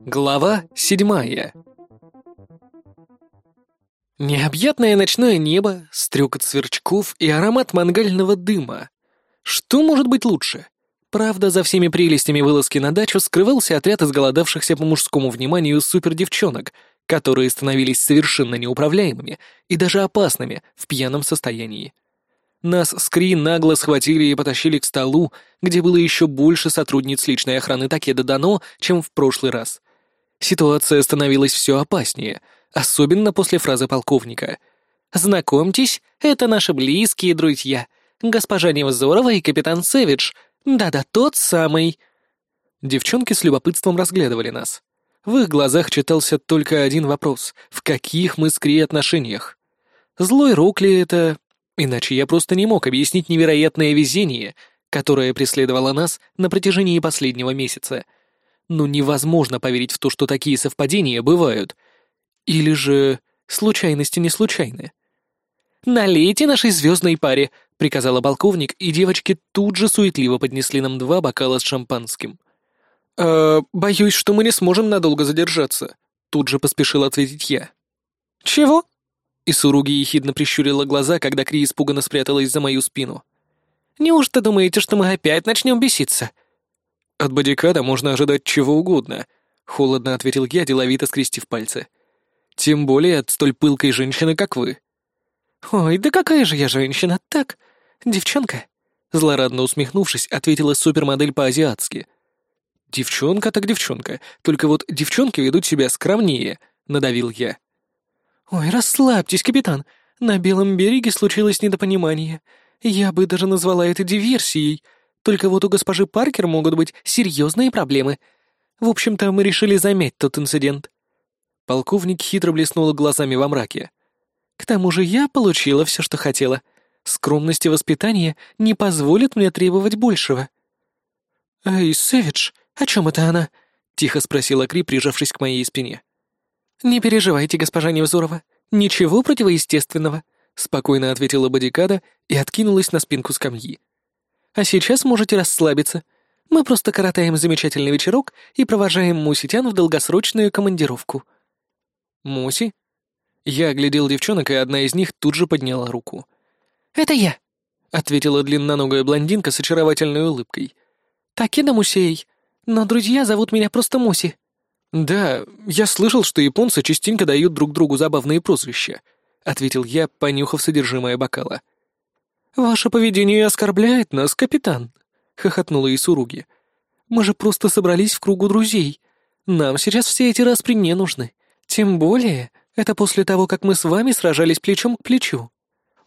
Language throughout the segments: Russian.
Глава седьмая Необъятное ночное небо, стрекот сверчков и аромат мангального дыма. Что может быть лучше? Правда, за всеми прелестями вылазки на дачу скрывался отряд изголодавшихся по мужскому вниманию супердевчонок, которые становились совершенно неуправляемыми и даже опасными в пьяном состоянии. Нас скрин нагло схватили и потащили к столу, где было еще больше сотрудниц личной охраны Такеда Дано, чем в прошлый раз. Ситуация становилась все опаснее, особенно после фразы полковника. «Знакомьтесь, это наши близкие друзья, госпожа Невзорова и капитан Сэвидж. Да-да, тот самый». Девчонки с любопытством разглядывали нас. В их глазах читался только один вопрос — в каких мы с Кри отношениях? Злой рок ли это, Иначе я просто не мог объяснить невероятное везение, которое преследовало нас на протяжении последнего месяца. Но невозможно поверить в то, что такие совпадения бывают. Или же случайности не случайны. «Налейте нашей звездной паре», — приказала полковник, и девочки тут же суетливо поднесли нам два бокала с шампанским. «Э, боюсь, что мы не сможем надолго задержаться», — тут же поспешил ответить я. «Чего?» И Суруги ехидно прищурила глаза, когда Кри испуганно спряталась за мою спину. «Неужто думаете, что мы опять начнем беситься?» «От бодикада можно ожидать чего угодно», — холодно ответил я, деловито скрестив пальцы. «Тем более от столь пылкой женщины, как вы». «Ой, да какая же я женщина, так? Девчонка?» Злорадно усмехнувшись, ответила супермодель по-азиатски. «Девчонка так девчонка, только вот девчонки ведут себя скромнее», — надавил я. «Ой, расслабьтесь, капитан. На Белом береге случилось недопонимание. Я бы даже назвала это диверсией. Только вот у госпожи Паркер могут быть серьезные проблемы. В общем-то, мы решили замять тот инцидент». Полковник хитро блеснул глазами во мраке. «К тому же я получила все, что хотела. Скромность и воспитание не позволят мне требовать большего». «Эй, Сэвидж, о чем это она?» — тихо спросила Кри, прижавшись к моей спине. «Не переживайте, госпожа Невзорова. Ничего противоестественного», — спокойно ответила Бодикада и откинулась на спинку скамьи. «А сейчас можете расслабиться. Мы просто коротаем замечательный вечерок и провожаем Муситян в долгосрочную командировку». «Муси?» Я оглядел девчонок, и одна из них тут же подняла руку. «Это я», — ответила длинноногая блондинка с очаровательной улыбкой. «Такеда Мусей, но друзья зовут меня просто Муси». «Да, я слышал, что японцы частенько дают друг другу забавные прозвища», — ответил я, понюхав содержимое бокала. «Ваше поведение оскорбляет нас, капитан», — хохотнула Исуруги. «Мы же просто собрались в кругу друзей. Нам сейчас все эти распри не нужны. Тем более, это после того, как мы с вами сражались плечом к плечу».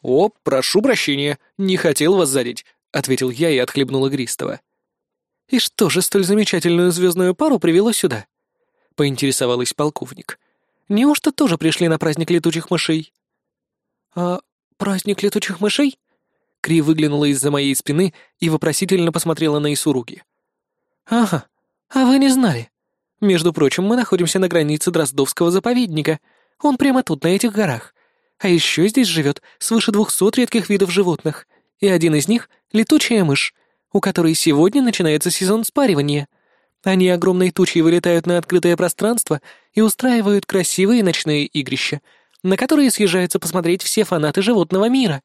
«О, прошу прощения, не хотел вас задеть», — ответил я и отхлебнул игристого. «И что же столь замечательную звездную пару привело сюда?» — поинтересовалась полковник. «Неужто тоже пришли на праздник летучих мышей?» «А праздник летучих мышей?» Кри выглянула из-за моей спины и вопросительно посмотрела на Исуруги. «Ага, а вы не знали. Между прочим, мы находимся на границе Дроздовского заповедника. Он прямо тут, на этих горах. А еще здесь живет свыше двухсот редких видов животных, и один из них — летучая мышь, у которой сегодня начинается сезон спаривания. Они огромной тучей вылетают на открытое пространство и устраивают красивые ночные игрища, на которые съезжаются посмотреть все фанаты животного мира.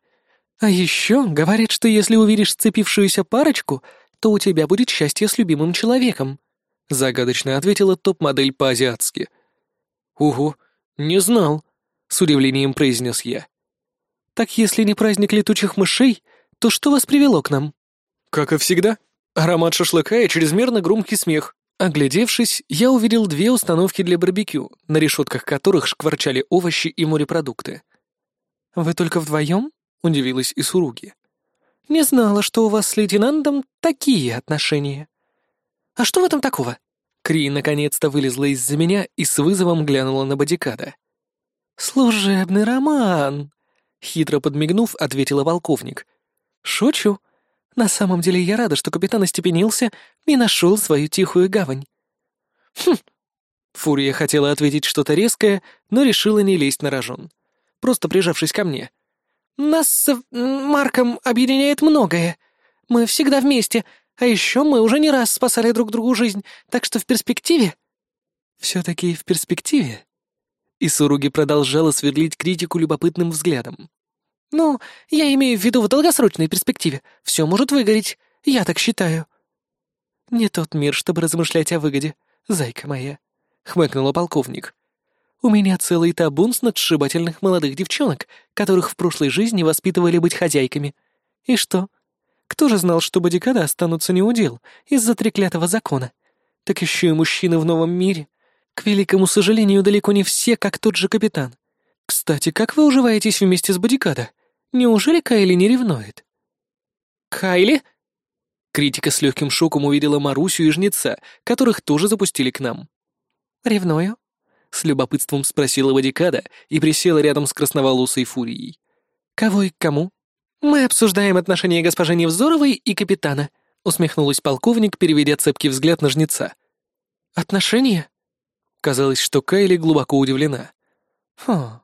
А еще говорят, что если увидишь сцепившуюся парочку, то у тебя будет счастье с любимым человеком. Загадочно ответила топ-модель по-азиатски. «Ого, не знал», — с удивлением произнес я. «Так если не праздник летучих мышей, то что вас привело к нам?» «Как и всегда», Аромат шашлыка и чрезмерно громкий смех. Оглядевшись, я увидел две установки для барбекю, на решетках которых шкварчали овощи и морепродукты. «Вы только вдвоем?» — удивилась Исуруги. «Не знала, что у вас с лейтенантом такие отношения». «А что в этом такого?» Кри наконец-то вылезла из-за меня и с вызовом глянула на бодикада. «Служебный роман», — хитро подмигнув, ответила полковник. «Шучу. На самом деле я рада, что капитан остепенился и нашел свою тихую гавань. Хм. Фурия хотела ответить что-то резкое, но решила не лезть на рожон. Просто прижавшись ко мне. Нас с Марком объединяет многое. Мы всегда вместе, А еще мы уже не раз спасали друг другу жизнь, так что в перспективе...» «Все-таки в перспективе?» И Суруги продолжала сверлить критику любопытным взглядом. «Ну, я имею в виду в долгосрочной перспективе. Все может выгореть. Я так считаю». «Не тот мир, чтобы размышлять о выгоде, зайка моя», — хмыкнула полковник. «У меня целый табун сногсшибательных молодых девчонок, которых в прошлой жизни воспитывали быть хозяйками. И что? Кто же знал, что бодикады останутся неудел из-за треклятого закона? Так еще и мужчины в новом мире. К великому сожалению, далеко не все, как тот же капитан. Кстати, как вы уживаетесь вместе с бодикада? Неужели Кайли не ревнует?» «Кайли?» Критика с легким шоком увидела Марусю и Жнеца, которых тоже запустили к нам. «Ревную?» — с любопытством спросила Бодикада и присела рядом с красноволосой фурией. «Кого и к кому?» «Мы обсуждаем отношения госпожи Невзоровой и капитана», — усмехнулась полковник, переведя цепкий взгляд на Жнеца. «Отношения?» Казалось, что Кайли глубоко удивлена. «Хм,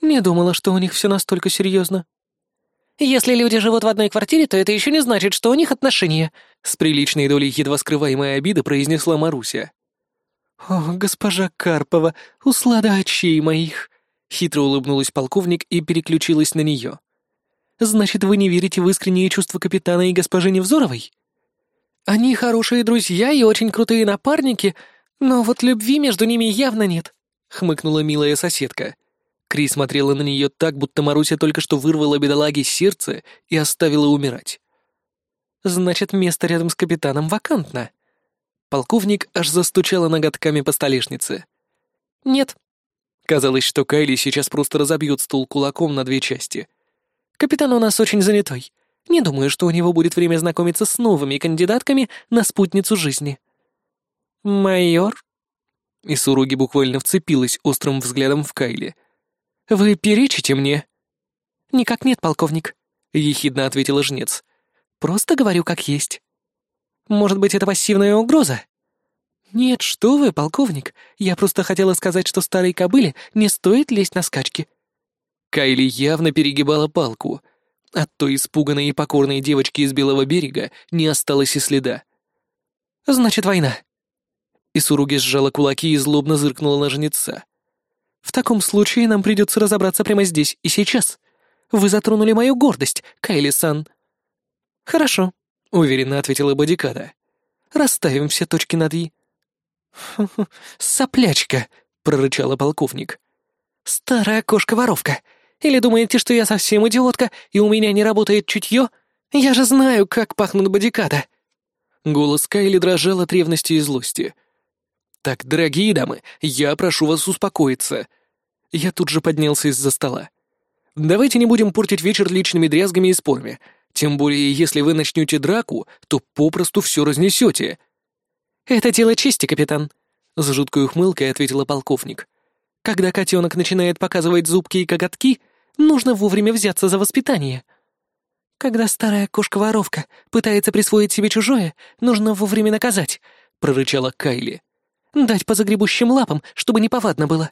не думала, что у них все настолько серьезно. Если люди живут в одной квартире, то это еще не значит, что у них отношения», — с приличной долей едва скрываемой обиды произнесла Маруся. «О, госпожа Карпова, услада очей моих!» — хитро улыбнулась полковник и переключилась на нее. «Значит, вы не верите в искренние чувства капитана и госпожи Невзоровой?» «Они хорошие друзья и очень крутые напарники, но вот любви между ними явно нет», — хмыкнула милая соседка. Кри смотрела на нее так, будто Маруся только что вырвала бедолаге сердце и оставила умирать. «Значит, место рядом с капитаном вакантно». Полковник аж застучала ноготками по столешнице. «Нет». Казалось, что Кайли сейчас просто разобьет стул кулаком на две части. «Капитан у нас очень занятой. Не думаю, что у него будет время знакомиться с новыми кандидатками на спутницу жизни». «Майор?» И Суруги буквально вцепилась острым взглядом в Кайли — «Вы перечите мне?» «Никак нет, полковник», — ехидно ответила жнец. «Просто говорю как есть». «Может быть, это пассивная угроза?» «Нет, что вы, полковник, я просто хотела сказать, что старой кобыле не стоит лезть на скачки». Кайли явно перегибала палку. От той испуганной и покорной девочки из Белого берега не осталось и следа. «Значит, война». И Суруги сжала кулаки и злобно зыркнула на жнеца. В таком случае нам придется разобраться прямо здесь и сейчас. Вы затронули мою гордость, Кайли-сан». «Хорошо», — уверенно ответила Бодикада. «Расставим все точки над «и». «Соплячка», — прорычала полковник. «Старая кошка-воровка. Или думаете, что я совсем идиотка, и у меня не работает чутье? Я же знаю, как пахнут бодикада». Голос Кайли дрожал от ревности и злости. «Так, дорогие дамы, я прошу вас успокоиться». Я тут же поднялся из-за стола. «Давайте не будем портить вечер личными дрязгами и спорами. Тем более, если вы начнете драку, то попросту все разнесете». «Это дело чести, капитан», — с жуткой ухмылкой ответила полковник. «Когда котенок начинает показывать зубки и коготки, нужно вовремя взяться за воспитание». «Когда старая кошка-воровка пытается присвоить себе чужое, нужно вовремя наказать», — прорычала Кайли. Дать по загребущим лапам, чтобы не повадно было.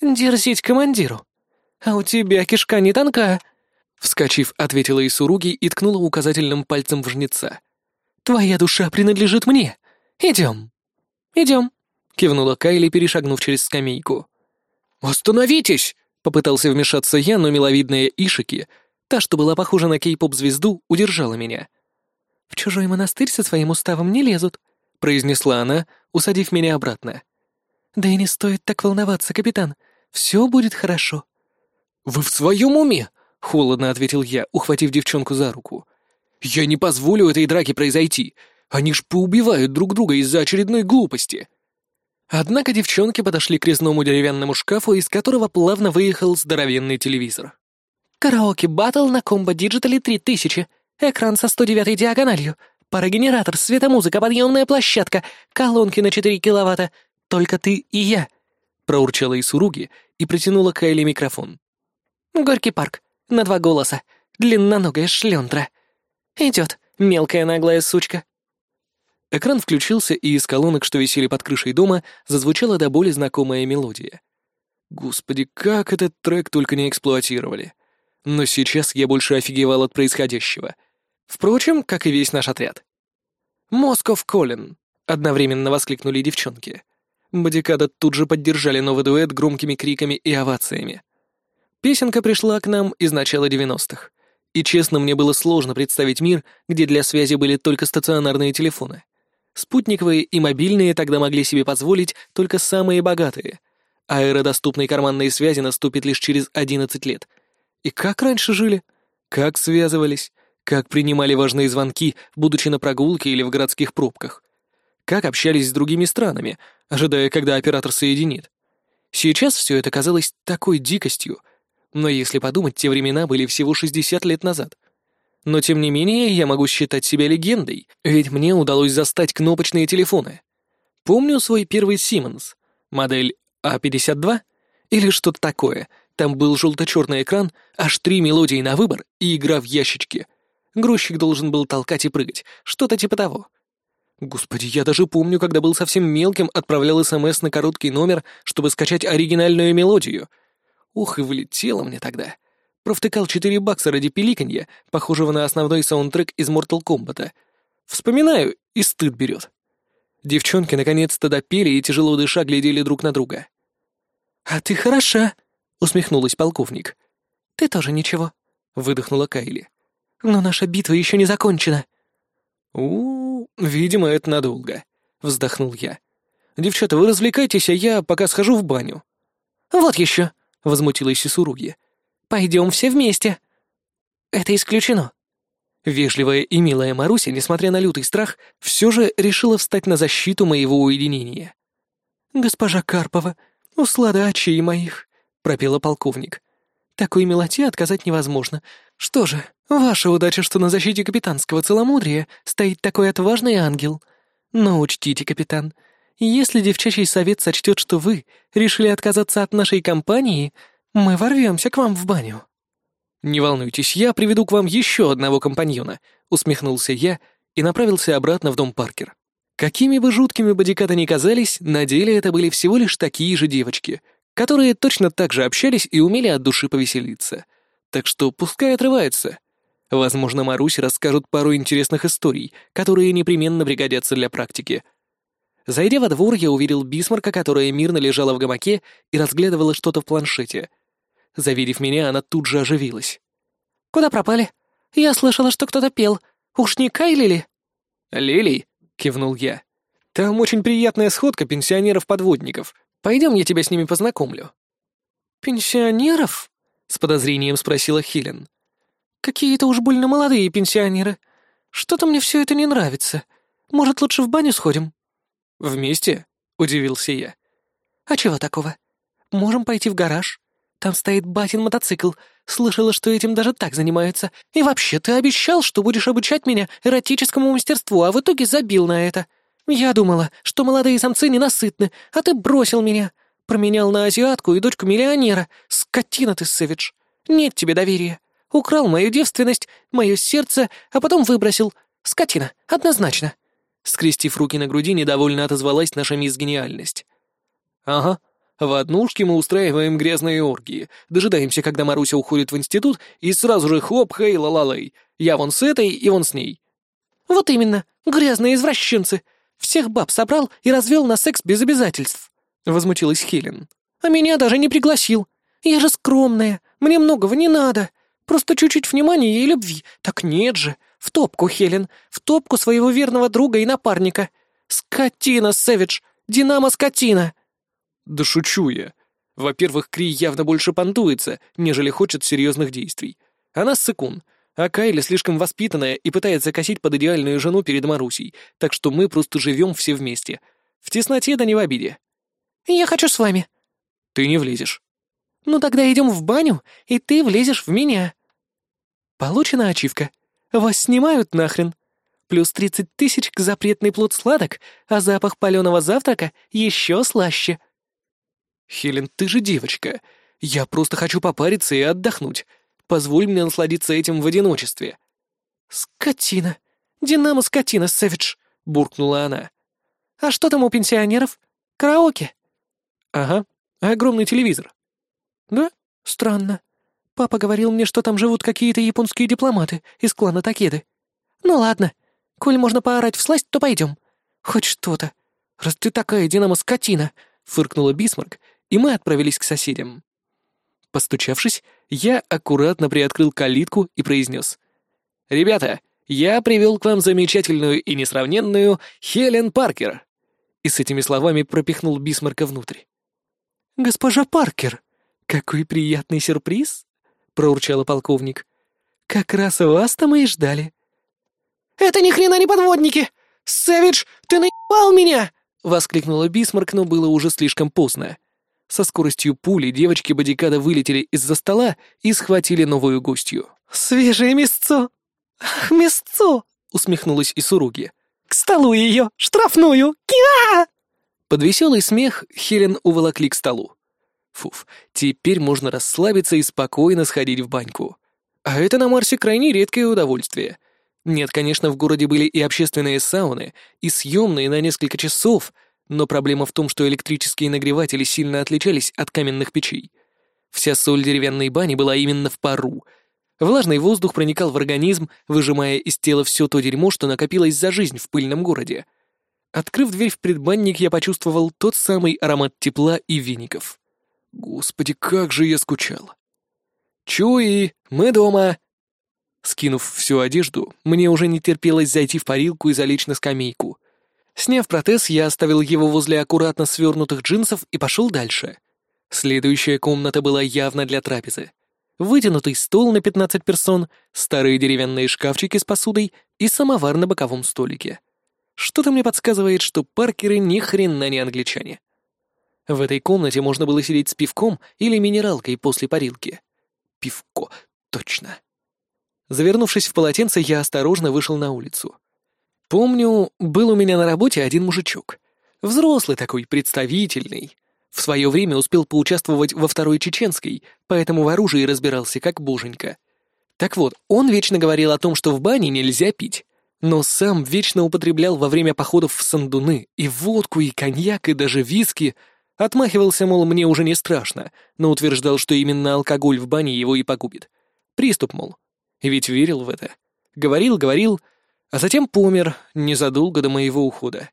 Дерзить командиру. А у тебя кишка не тонка. Вскочив, ответила Исуруги и ткнула указательным пальцем в жнеца. «Твоя душа принадлежит мне. Идем». «Идем», — кивнула Кайли, перешагнув через скамейку. «Остановитесь!» — попытался вмешаться я, но миловидная Ишики, та, что была похожа на кей-поп-звезду, удержала меня. «В чужой монастырь со своим уставом не лезут», — произнесла она, усадив меня обратно. «Да и не стоит так волноваться, капитан. Все будет хорошо». «Вы в своем уме?» — холодно ответил я, ухватив девчонку за руку. «Я не позволю этой драке произойти. Они ж поубивают друг друга из-за очередной глупости». Однако девчонки подошли к резному деревянному шкафу, из которого плавно выехал здоровенный телевизор. «Караоке батл на Combo Digital е 3000. Экран со 109 диагональю. Парогенератор, светомузыка, подъемная площадка, колонки на 4 киловатта. Только ты и я», — проурчала Исуруги и протянула Кайли микрофон. «Горький парк. На два голоса. Длинноногая шлёндра. Идёт, мелкая наглая сучка». Экран включился, и из колонок, что висели под крышей дома, зазвучала до боли знакомая мелодия. Господи, как этот трек только не эксплуатировали. Но сейчас я больше офигевал от происходящего — Впрочем, как и весь наш отряд. «Москов Колин!» — одновременно воскликнули девчонки. Бодикада тут же поддержали новый дуэт громкими криками и овациями. Песенка пришла к нам из начала девяностых. И честно, мне было сложно представить мир, где для связи были только стационарные телефоны. Спутниковые и мобильные тогда могли себе позволить только самые богатые. А эра доступной карманной связи наступит лишь через 11 лет. И как раньше жили? Как связывались? Как принимали важные звонки, будучи на прогулке или в городских пробках? Как общались с другими странами, ожидая, когда оператор соединит? Сейчас все это казалось такой дикостью, но если подумать, те времена были всего 60 лет назад. Но тем не менее, я могу считать себя легендой, ведь мне удалось застать кнопочные телефоны. Помню свой первый Siemens, модель А52 или что-то такое. Там был желто-черный экран, аж три мелодии на выбор и игра в ящички. Грузчик должен был толкать и прыгать, что-то типа того. Господи, я даже помню, когда был совсем мелким, отправлял СМС на короткий номер, чтобы скачать оригинальную мелодию. Ух, и влетело мне тогда. Провтыкал 4 бакса ради пиликанья, похожего на основной саундтрек из Mortal Kombat. Вспоминаю, и стыд берет. Девчонки наконец-то допели и тяжело дыша глядели друг на друга. «А ты хороша», — усмехнулась полковник. «Ты тоже ничего», — выдохнула Кайли. «Но наша битва еще не закончена». «У, -у видимо, это надолго», — вздохнул я. «Девчата, вы развлекайтесь, а я пока схожу в баню». «Вот еще», — возмутилась Исуруги. Пойдем все вместе». «Это исключено». Вежливая и милая Маруся, несмотря на лютый страх, все же решила встать на защиту моего уединения. «Госпожа Карпова, услада очей моих», — пропела полковник. «Такой милоте отказать невозможно. Что же, ваша удача, что на защите капитанского целомудрия стоит такой отважный ангел. Но учтите, капитан, если девчачий совет сочтет, что вы решили отказаться от нашей компании, «Мы ворвемся к вам в баню». «Не волнуйтесь, я приведу к вам еще одного компаньона», — усмехнулся я и направился обратно в дом Паркер. Какими бы жуткими бодикаты ни казались, на деле это были всего лишь такие же девочки, которые точно так же общались и умели от души повеселиться. Так что пускай отрываются. Возможно, Марусь расскажут пару интересных историй, которые непременно пригодятся для практики. Зайдя во двор, я увидел Бисмарка, которая мирно лежала в гамаке и разглядывала что-то в планшете — Завидев меня, она тут же оживилась. «Куда пропали? Я слышала, что кто-то пел. Уж не Кайли ли?» «Лилий?» — кивнул я. «Там очень приятная сходка пенсионеров-подводников. Пойдем, я тебя с ними познакомлю». «Пенсионеров?» — с подозрением спросила Хелен. «Какие-то уж больно молодые пенсионеры. Что-то мне все это не нравится. Может, лучше в баню сходим?» «Вместе?» — удивился я. «А чего такого? Можем пойти в гараж. Там стоит батин мотоцикл. Слышала, что этим даже так занимаются. И вообще, ты обещал, что будешь обучать меня эротическому мастерству, а в итоге забил на это. Я думала, что молодые самцы ненасытны, а ты бросил меня. Променял на азиатку и дочку миллионера. Скотина ты, Сэвидж. Нет тебе доверия. Украл мою девственность, мое сердце, а потом выбросил. Скотина, однозначно. Скрестив руки на груди, недовольно отозвалась наша мисс Гениальность. «Ага, в однушке мы устраиваем грязные оргии, дожидаемся, когда Маруся уходит в институт, и сразу же хоп, хей, ла-ла-лей. Я вон с этой и вон с ней. Вот именно, грязные извращенцы. Всех баб собрал и развел на секс без обязательств. Возмутилась Хелен. А меня даже не пригласил. Я же скромная, мне многого не надо. Просто чуть-чуть внимания и любви. Так нет же. В топку, Хелен, в топку своего верного друга и напарника. Скотина, Сэвидж, Динамо-скотина. Да шучу я. Во-первых, Кри явно больше понтуется, нежели хочет серьезных действий. Она ссыкун, а Кайли слишком воспитанная и пытается косить под идеальную жену перед Марусей, так что мы просто живем все вместе. В тесноте да не в обиде. «Я хочу с вами». «Ты не влезешь». «Ну тогда идем в баню, и ты влезешь в меня». Получена ачивка. Вас снимают нахрен. Плюс тридцать тысяч к запретный плод сладок, а запах паленого завтрака еще слаще. «Хелен, ты же девочка. Я просто хочу попариться и отдохнуть. Позволь мне насладиться этим в одиночестве». «Скотина! Динамо-скотина, Сэвидж!» — буркнула она. «А что там у пенсионеров? Караоке?» «Ага, огромный телевизор». «Да? Странно. Папа говорил мне, что там живут какие-то японские дипломаты из клана Такеды. Ну ладно, Коль можно поорать в сласть, то пойдем. Хоть что-то. Раз ты такая динамо-скотина!» — фыркнула Бисмарк, и мы отправились к соседям. Постучавшись, я аккуратно приоткрыл калитку и произнес. «Ребята, я привел к вам замечательную и несравненную Хелен Паркер!» И с этими словами пропихнул Бисмарка внутрь. «Госпожа Паркер, какой приятный сюрприз!» — проурчала полковник. «Как раз вас-то мы и ждали». «Это ни хрена не подводники! Сэвидж, ты наебал меня!» — воскликнула Бисмарк, но было уже слишком поздно. Со скоростью пули девочки бодикада вылетели из-за стола и схватили новую гостью. «Свежее мясцо! Ах, мясцо!» — усмехнулась Исуруги. «К столу ее! Штрафную! Киа!» Под веселый смех Хелен уволокли к столу. Фуф, теперь можно расслабиться и спокойно сходить в баньку. А это на Марсе крайне редкое удовольствие. Нет, конечно, в городе были и общественные сауны, и съемные на несколько часов, но проблема в том, что электрические нагреватели сильно отличались от каменных печей. Вся соль деревянной бани была именно в пару. Влажный воздух проникал в организм, выжимая из тела все то дерьмо, что накопилось за жизнь в пыльном городе. Открыв дверь в предбанник, я почувствовал тот самый аромат тепла и веников. Господи, как же я скучал. «Чуи, мы дома!» Скинув всю одежду, мне уже не терпелось зайти в парилку и залечь на скамейку. Сняв протез, я оставил его возле аккуратно свернутых джинсов и пошел дальше. Следующая комната была явно для трапезы. Вытянутый стол на 15 персон, старые деревянные шкафчики с посудой и самовар на боковом столике. Что-то мне подсказывает, что паркеры ни хрена не англичане. В этой комнате можно было сидеть с пивком или минералкой после парилки. Пивко, точно. Завернувшись в полотенце, я осторожно вышел на улицу. Помню, был у меня на работе один мужичок. Взрослый такой, представительный. В свое время успел поучаствовать во Второй Чеченской, поэтому в оружии разбирался как боженька. Так вот, он вечно говорил о том, что в бане нельзя пить, но сам вечно употреблял во время походов в сандуны и водку, и коньяк, и даже виски. Отмахивался, мол, мне уже не страшно, но утверждал, что именно алкоголь в бане его и погубит. Приступ, мол. Ведь верил в это. Говорил, говорил, а затем помер незадолго до моего ухода.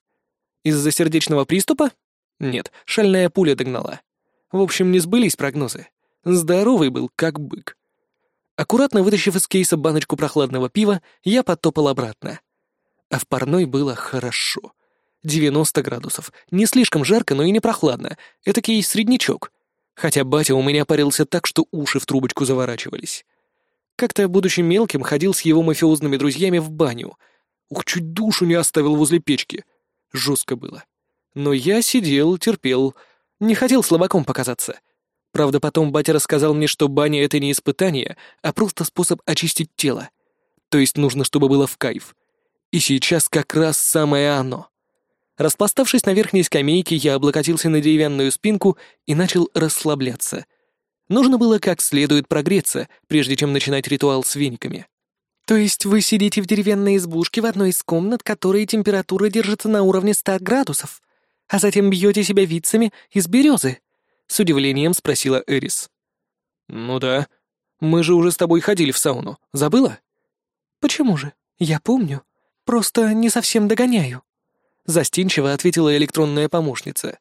Из-за сердечного приступа? Нет, шальная пуля догнала. В общем, не сбылись прогнозы. Здоровый был, как бык. Аккуратно вытащив из кейса баночку прохладного пива, я потопал обратно. А в парной было хорошо. 90 градусов. Не слишком жарко, но и не прохладно. Этакий среднячок. Хотя батя у меня парился так, что уши в трубочку заворачивались. Как-то, будучи мелким, ходил с его мафиозными друзьями в баню. Ух, чуть душу не оставил возле печки. Жестко было. Но я сидел, терпел, не хотел слабаком показаться. Правда, потом батя рассказал мне, что баня — это не испытание, а просто способ очистить тело. То есть нужно, чтобы было в кайф. И сейчас как раз самое оно. Распластавшись на верхней скамейке, я облокотился на деревянную спинку и начал расслабляться — Нужно было как следует прогреться, прежде чем начинать ритуал с вениками. «То есть вы сидите в деревянной избушке в одной из комнат, которой температура держится на уровне 100 градусов, а затем бьете себя вицами из березы?» — с удивлением спросила Эрис. «Ну да. Мы же уже с тобой ходили в сауну. Забыла?» «Почему же? Я помню. Просто не совсем догоняю», — застенчиво ответила электронная помощница.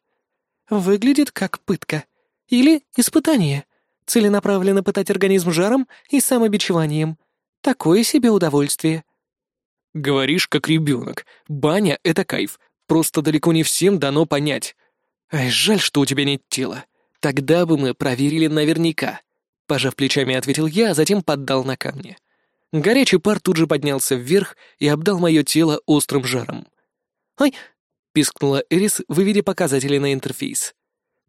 «Выглядит как пытка. Или испытание целенаправленно пытать организм жаром и самобичеванием. Такое себе удовольствие. Говоришь, как ребенок. Баня — это кайф. Просто далеко не всем дано понять. Ай, жаль, что у тебя нет тела. Тогда бы мы проверили наверняка. Пожав плечами, ответил я, а затем поддал на камни. Горячий пар тут же поднялся вверх и обдал мое тело острым жаром. «Ай!» — пискнула Эрис, выведя показатели на интерфейс.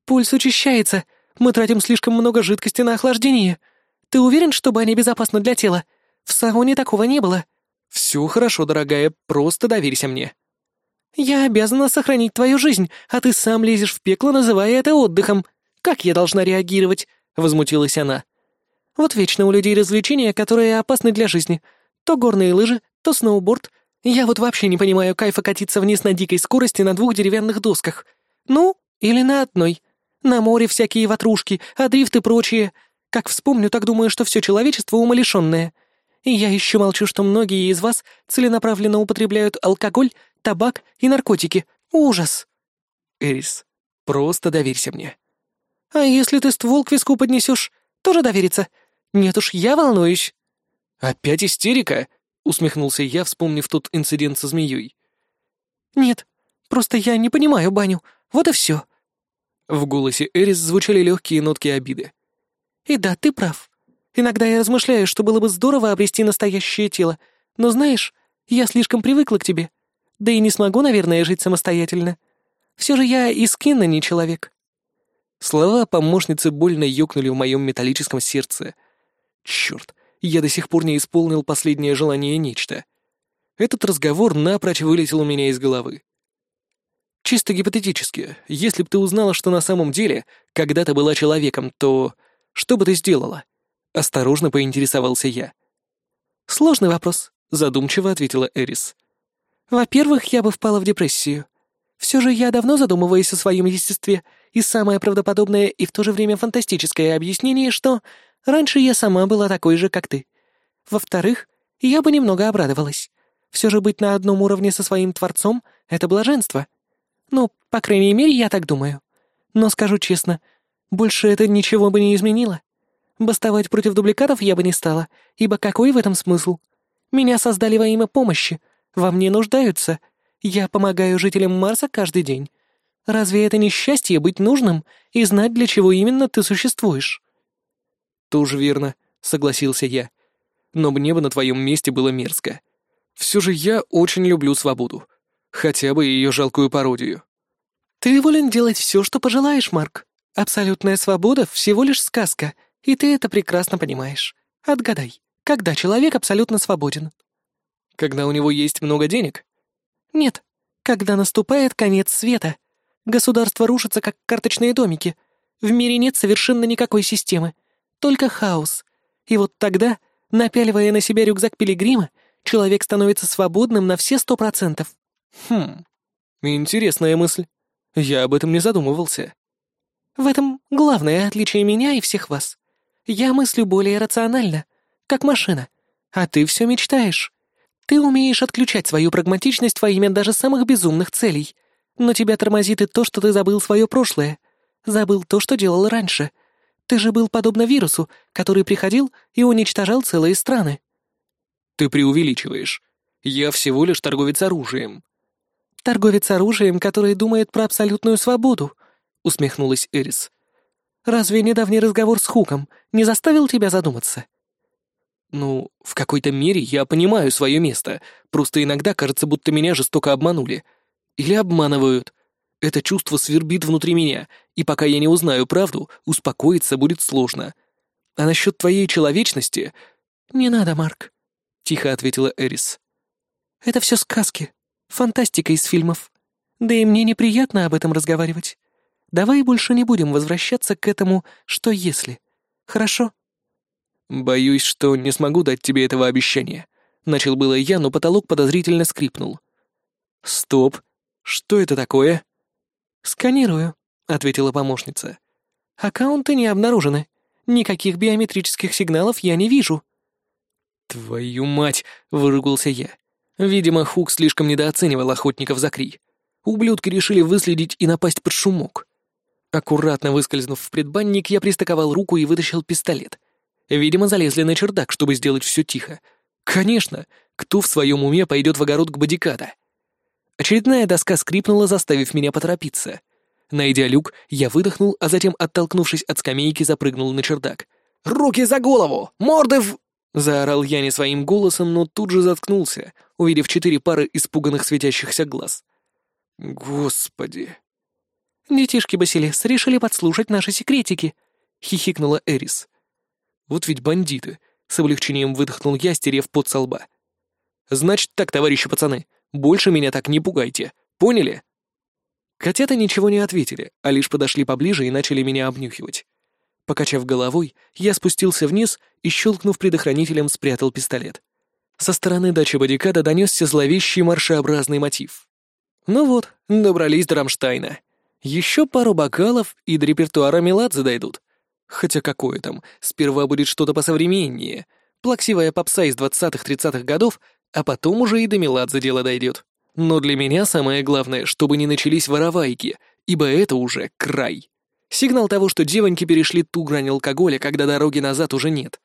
«Пульс учащается. Мы тратим слишком много жидкости на охлаждение. Ты уверен, что баня безопасна для тела? В сауне такого не было». «Все хорошо, дорогая, просто доверься мне». «Я обязана сохранить твою жизнь, а ты сам лезешь в пекло, называя это отдыхом. Как я должна реагировать?» — возмутилась она. «Вот вечно у людей развлечения, которые опасны для жизни. То горные лыжи, то сноуборд. Я вот вообще не понимаю кайфа катиться вниз на дикой скорости на двух деревянных досках. Ну, или на одной. На море всякие ватрушки, а дрифт и прочее. Как вспомню, так думаю, что все человечество умалишенное. И я еще молчу, что многие из вас целенаправленно употребляют алкоголь, табак и наркотики. Ужас!» «Эрис, просто доверься мне». «А если ты ствол к виску поднесешь, тоже довериться? Нет уж, я волнуюсь». «Опять истерика?» — усмехнулся я, вспомнив тот инцидент со змеей. «Нет, просто я не понимаю баню. Вот и все». В голосе Эрис звучали легкие нотки обиды. «И да, ты прав. Иногда я размышляю, что было бы здорово обрести настоящее тело, но знаешь, я слишком привыкла к тебе. Да и не смогу, наверное, жить самостоятельно. Все же я и скинна не человек». Слова помощницы больно ёкнули в моем металлическом сердце. Черт, я до сих пор не исполнил последнее желание нечто. Этот разговор напрочь вылетел у меня из головы. Чисто гипотетически, если бы ты узнала, что на самом деле когда-то была человеком, то что бы ты сделала? Осторожно поинтересовался я. Сложный вопрос, задумчиво ответила Эрис. Во-первых, я бы впала в депрессию. Все же я давно задумываюсь о своем естестве, и самое правдоподобное и в то же время фантастическое объяснение, что раньше я сама была такой же, как ты. Во-вторых, я бы немного обрадовалась. Все же быть на одном уровне со своим Творцом — это блаженство. Ну, по крайней мере, я так думаю. Но скажу честно, больше это ничего бы не изменило. Бастовать против дубликатов я бы не стала, ибо какой в этом смысл? Меня создали во имя помощи, во мне нуждаются. Я помогаю жителям Марса каждый день. Разве это не счастье быть нужным и знать, для чего именно ты существуешь?» «Тоже верно», — согласился я. «Но мне бы на твоем месте было мерзко. Все же я очень люблю свободу. Хотя бы ее жалкую пародию». «Ты волен делать все, что пожелаешь, Марк. Абсолютная свобода — всего лишь сказка, и ты это прекрасно понимаешь. Отгадай, когда человек абсолютно свободен?» «Когда у него есть много денег?» «Нет, когда наступает конец света. Государство рушится, как карточные домики. В мире нет совершенно никакой системы, только хаос. И вот тогда, напяливая на себя рюкзак пилигрима, человек становится свободным на все сто процентов. Хм, интересная мысль. Я об этом не задумывался. В этом главное отличие меня и всех вас. Я мыслю более рационально, как машина, а ты все мечтаешь. Ты умеешь отключать свою прагматичность во имя даже самых безумных целей, но тебя тормозит и то, что ты забыл свое прошлое, забыл то, что делал раньше. Ты же был подобно вирусу, который приходил и уничтожал целые страны. Ты преувеличиваешь. Я всего лишь торговец оружием. Торговец оружием, который думает про абсолютную свободу, усмехнулась Эрис. Разве недавний разговор с Хуком не заставил тебя задуматься? Ну, в какой-то мере я понимаю свое место, просто иногда кажется, будто меня жестоко обманули. Или обманывают. Это чувство свербит внутри меня, и пока я не узнаю правду, успокоиться будет сложно. А насчет твоей человечности... «Не надо, Марк», — тихо ответила Эрис. «Это все сказки, фантастика из фильмов. Да и мне неприятно об этом разговаривать. Давай больше не будем возвращаться к этому «что если». Хорошо?» «Боюсь, что не смогу дать тебе этого обещания». Начал было я, но потолок подозрительно скрипнул. «Стоп! Что это такое?» «Сканирую», — ответила помощница. «Аккаунты не обнаружены. Никаких биометрических сигналов я не вижу». «Твою мать!» — выругался я. Видимо, Хук слишком недооценивал охотников за Кри. Ублюдки решили выследить и напасть под шумок. Аккуратно выскользнув в предбанник, я пристыковал руку и вытащил пистолет. Видимо, залезли на чердак, чтобы сделать все тихо. Конечно, кто в своем уме пойдет в огород к бодиката? Очередная доска скрипнула, заставив меня поторопиться. Найдя люк, я выдохнул, а затем, оттолкнувшись от скамейки, запрыгнул на чердак. «Руки за голову! Морды в...» Заорал я не своим голосом, но тут же заткнулся, увидев четыре пары испуганных светящихся глаз. «Господи!» «Детишки Басилес решили подслушать наши секретики», — хихикнула Эрис. «Вот ведь бандиты!» — с облегчением выдохнул я, стерев пот со лба. «Значит так, товарищи пацаны, больше меня так не пугайте. Поняли?» Котята ничего не ответили, а лишь подошли поближе и начали меня обнюхивать. Покачав головой, я спустился вниз и, щелкнув предохранителем, спрятал пистолет. Со стороны дачи бодикада донесся зловещий маршеобразный мотив. Ну вот, добрались до Рамштайна. Еще пару бокалов и до репертуара Меладзе дойдут. Хотя какое там, сперва будет что-то посовременнее. Плаксивая попса из двадцатых-тридцатых годов, а потом уже и до Меладзе дело дойдет. Но для меня самое главное, чтобы не начались воровайки, ибо это уже край. Сигнал того, что девоньки перешли ту грань алкоголя, когда дороги назад уже нет.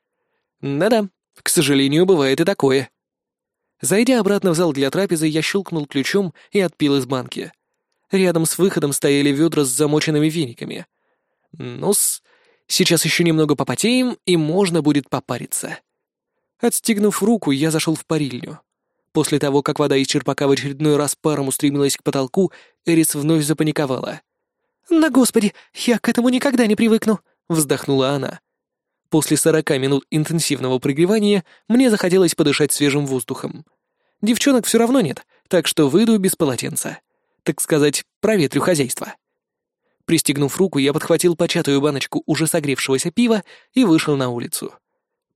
Да-да, к сожалению, бывает и такое. Зайдя обратно в зал для трапезы, я щелкнул ключом и отпил из банки. Рядом с выходом стояли ведра с замоченными вениками. Ну-с, сейчас еще немного попотеем, и можно будет попариться. Отстегнув руку, я зашел в парильню. После того, как вода из черпака в очередной раз паром устремилась к потолку, Эрис вновь запаниковала. «Да господи, я к этому никогда не привыкну!» — вздохнула она. После сорока минут интенсивного прогревания мне захотелось подышать свежим воздухом. Девчонок все равно нет, так что выйду без полотенца. Так сказать, проветрю хозяйство. Пристегнув руку, я подхватил початую баночку уже согревшегося пива и вышел на улицу.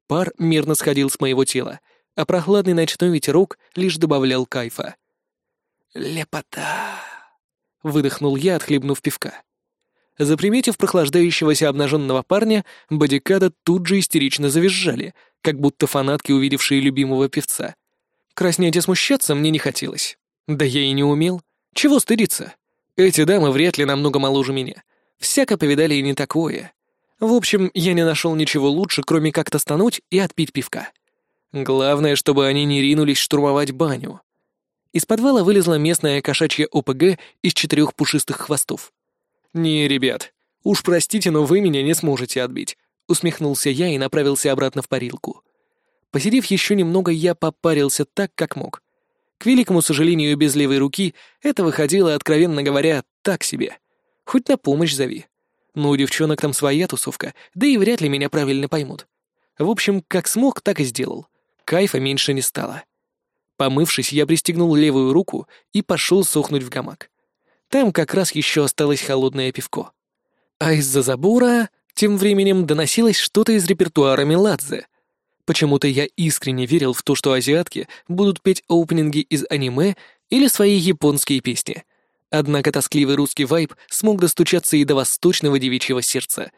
Пар мирно сходил с моего тела, а прохладный ночной ветерок лишь добавлял кайфа. «Лепота!» — выдохнул я, отхлебнув пивка. Заприметив прохлаждающегося обнаженного парня, бодикада тут же истерично завизжали, как будто фанатки, увидевшие любимого певца. Краснеть и смущаться мне не хотелось. Да я и не умел. Чего стыдиться? Эти дамы вряд ли намного моложе меня. Всяко повидали и не такое. В общем, я не нашел ничего лучше, кроме как тостануть и отпить пивка. Главное, чтобы они не ринулись штурмовать баню. Из подвала вылезла местная кошачья ОПГ из четырех пушистых хвостов. «Не, ребят, уж простите, но вы меня не сможете отбить», — усмехнулся я и направился обратно в парилку. Посидев еще немного, я попарился так, как мог. К великому сожалению, без левой руки это выходило, откровенно говоря, так себе. Хоть на помощь зови. Но у девчонок там своя тусовка, да и вряд ли меня правильно поймут. В общем, как смог, так и сделал. Кайфа меньше не стало. Помывшись, я пристегнул левую руку и пошел сохнуть в гамак. Там как раз еще осталось холодное пивко. А из-за забора тем временем доносилось что-то из репертуара Меладзе. Почему-то я искренне верил в то, что азиатки будут петь оупенинги из аниме или свои японские песни. Однако тоскливый русский вайб смог достучаться и до восточного девичьего сердца.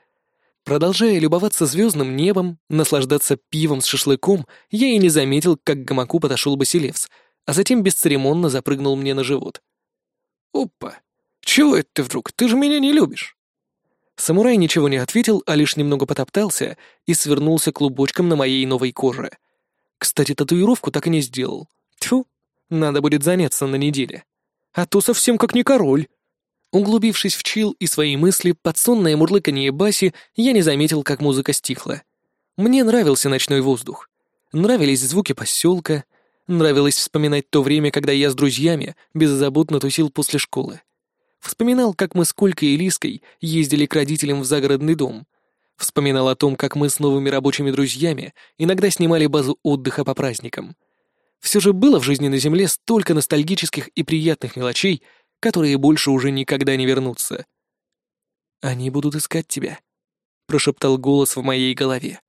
Продолжая любоваться звездным небом, наслаждаться пивом с шашлыком, я и не заметил, как к гамаку подошел Басилевс, а затем бесцеремонно запрыгнул мне на живот. «Опа! Чего это ты вдруг? Ты же меня не любишь!» Самурай ничего не ответил, а лишь немного потоптался и свернулся клубочком на моей новой коже. Кстати, татуировку так и не сделал. Тьфу, надо будет заняться на неделе. А то совсем как не король. Углубившись в чил и свои мысли, под сонное мурлыканье Баси, я не заметил, как музыка стихла. Мне нравился ночной воздух. Нравились звуки поселка, Нравилось вспоминать то время, когда я с друзьями беззаботно тусил после школы. Вспоминал, как мы с Колькой и Лиской ездили к родителям в загородный дом. Вспоминал о том, как мы с новыми рабочими друзьями иногда снимали базу отдыха по праздникам. Все же было в жизни на Земле столько ностальгических и приятных мелочей, которые больше уже никогда не вернутся. «Они будут искать тебя», — прошептал голос в моей голове.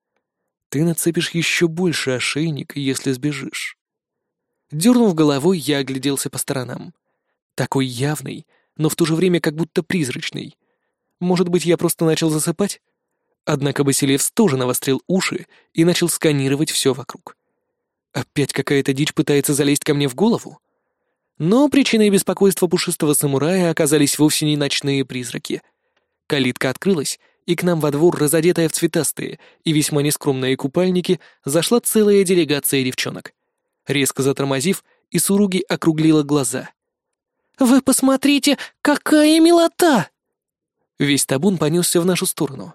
«Ты нацепишь еще больше ошейник, если сбежишь». Дернув головой, я огляделся по сторонам. Такой явный, но в то же время как будто призрачный. Может быть, я просто начал засыпать? Однако Басилевс тоже навострил уши и начал сканировать все вокруг. Опять какая-то дичь пытается залезть ко мне в голову? Но причиной беспокойства пушистого самурая оказались вовсе не ночные призраки. Калитка открылась, и к нам во двор, разодетая в цветастые и весьма нескромные купальники, зашла целая делегация девчонок — Резко затормозив, Исуруги округлила глаза. «Вы посмотрите, какая милота!» Весь табун понесся в нашу сторону.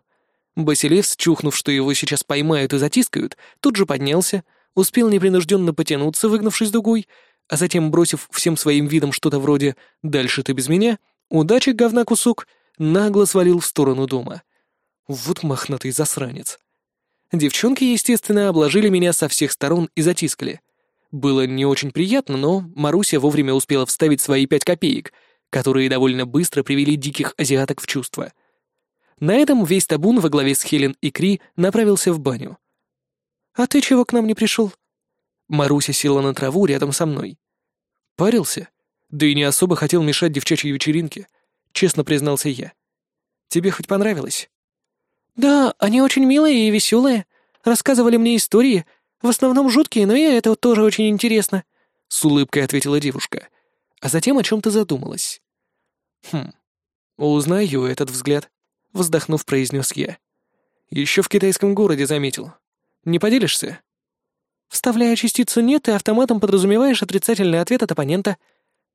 Басилевс, чухнув, что его сейчас поймают и затискают, тут же поднялся, успел непринужденно потянуться, выгнувшись дугой, а затем, бросив всем своим видом что-то вроде «дальше ты без меня», удачи, говна кусок, нагло свалил в сторону дома. Вот мохнатый засранец. Девчонки, естественно, обложили меня со всех сторон и затискали. Было не очень приятно, но Маруся вовремя успела вставить свои пять копеек, которые довольно быстро привели диких азиаток в чувство. На этом весь табун во главе с Хелен и Кри направился в баню. «А ты чего к нам не пришел?» Маруся села на траву рядом со мной. «Парился? Да и не особо хотел мешать девчачьей вечеринке», — честно признался я. «Тебе хоть понравилось?» «Да, они очень милые и веселые. Рассказывали мне истории, В основном жуткие, но и это тоже очень интересно», — с улыбкой ответила девушка, а затем о чем-то задумалась. «Хм, узнаю этот взгляд», — вздохнув, произнес я. «Еще в китайском городе заметил. Не поделишься?» Вставляя частицу «нет», ты автоматом подразумеваешь отрицательный ответ от оппонента.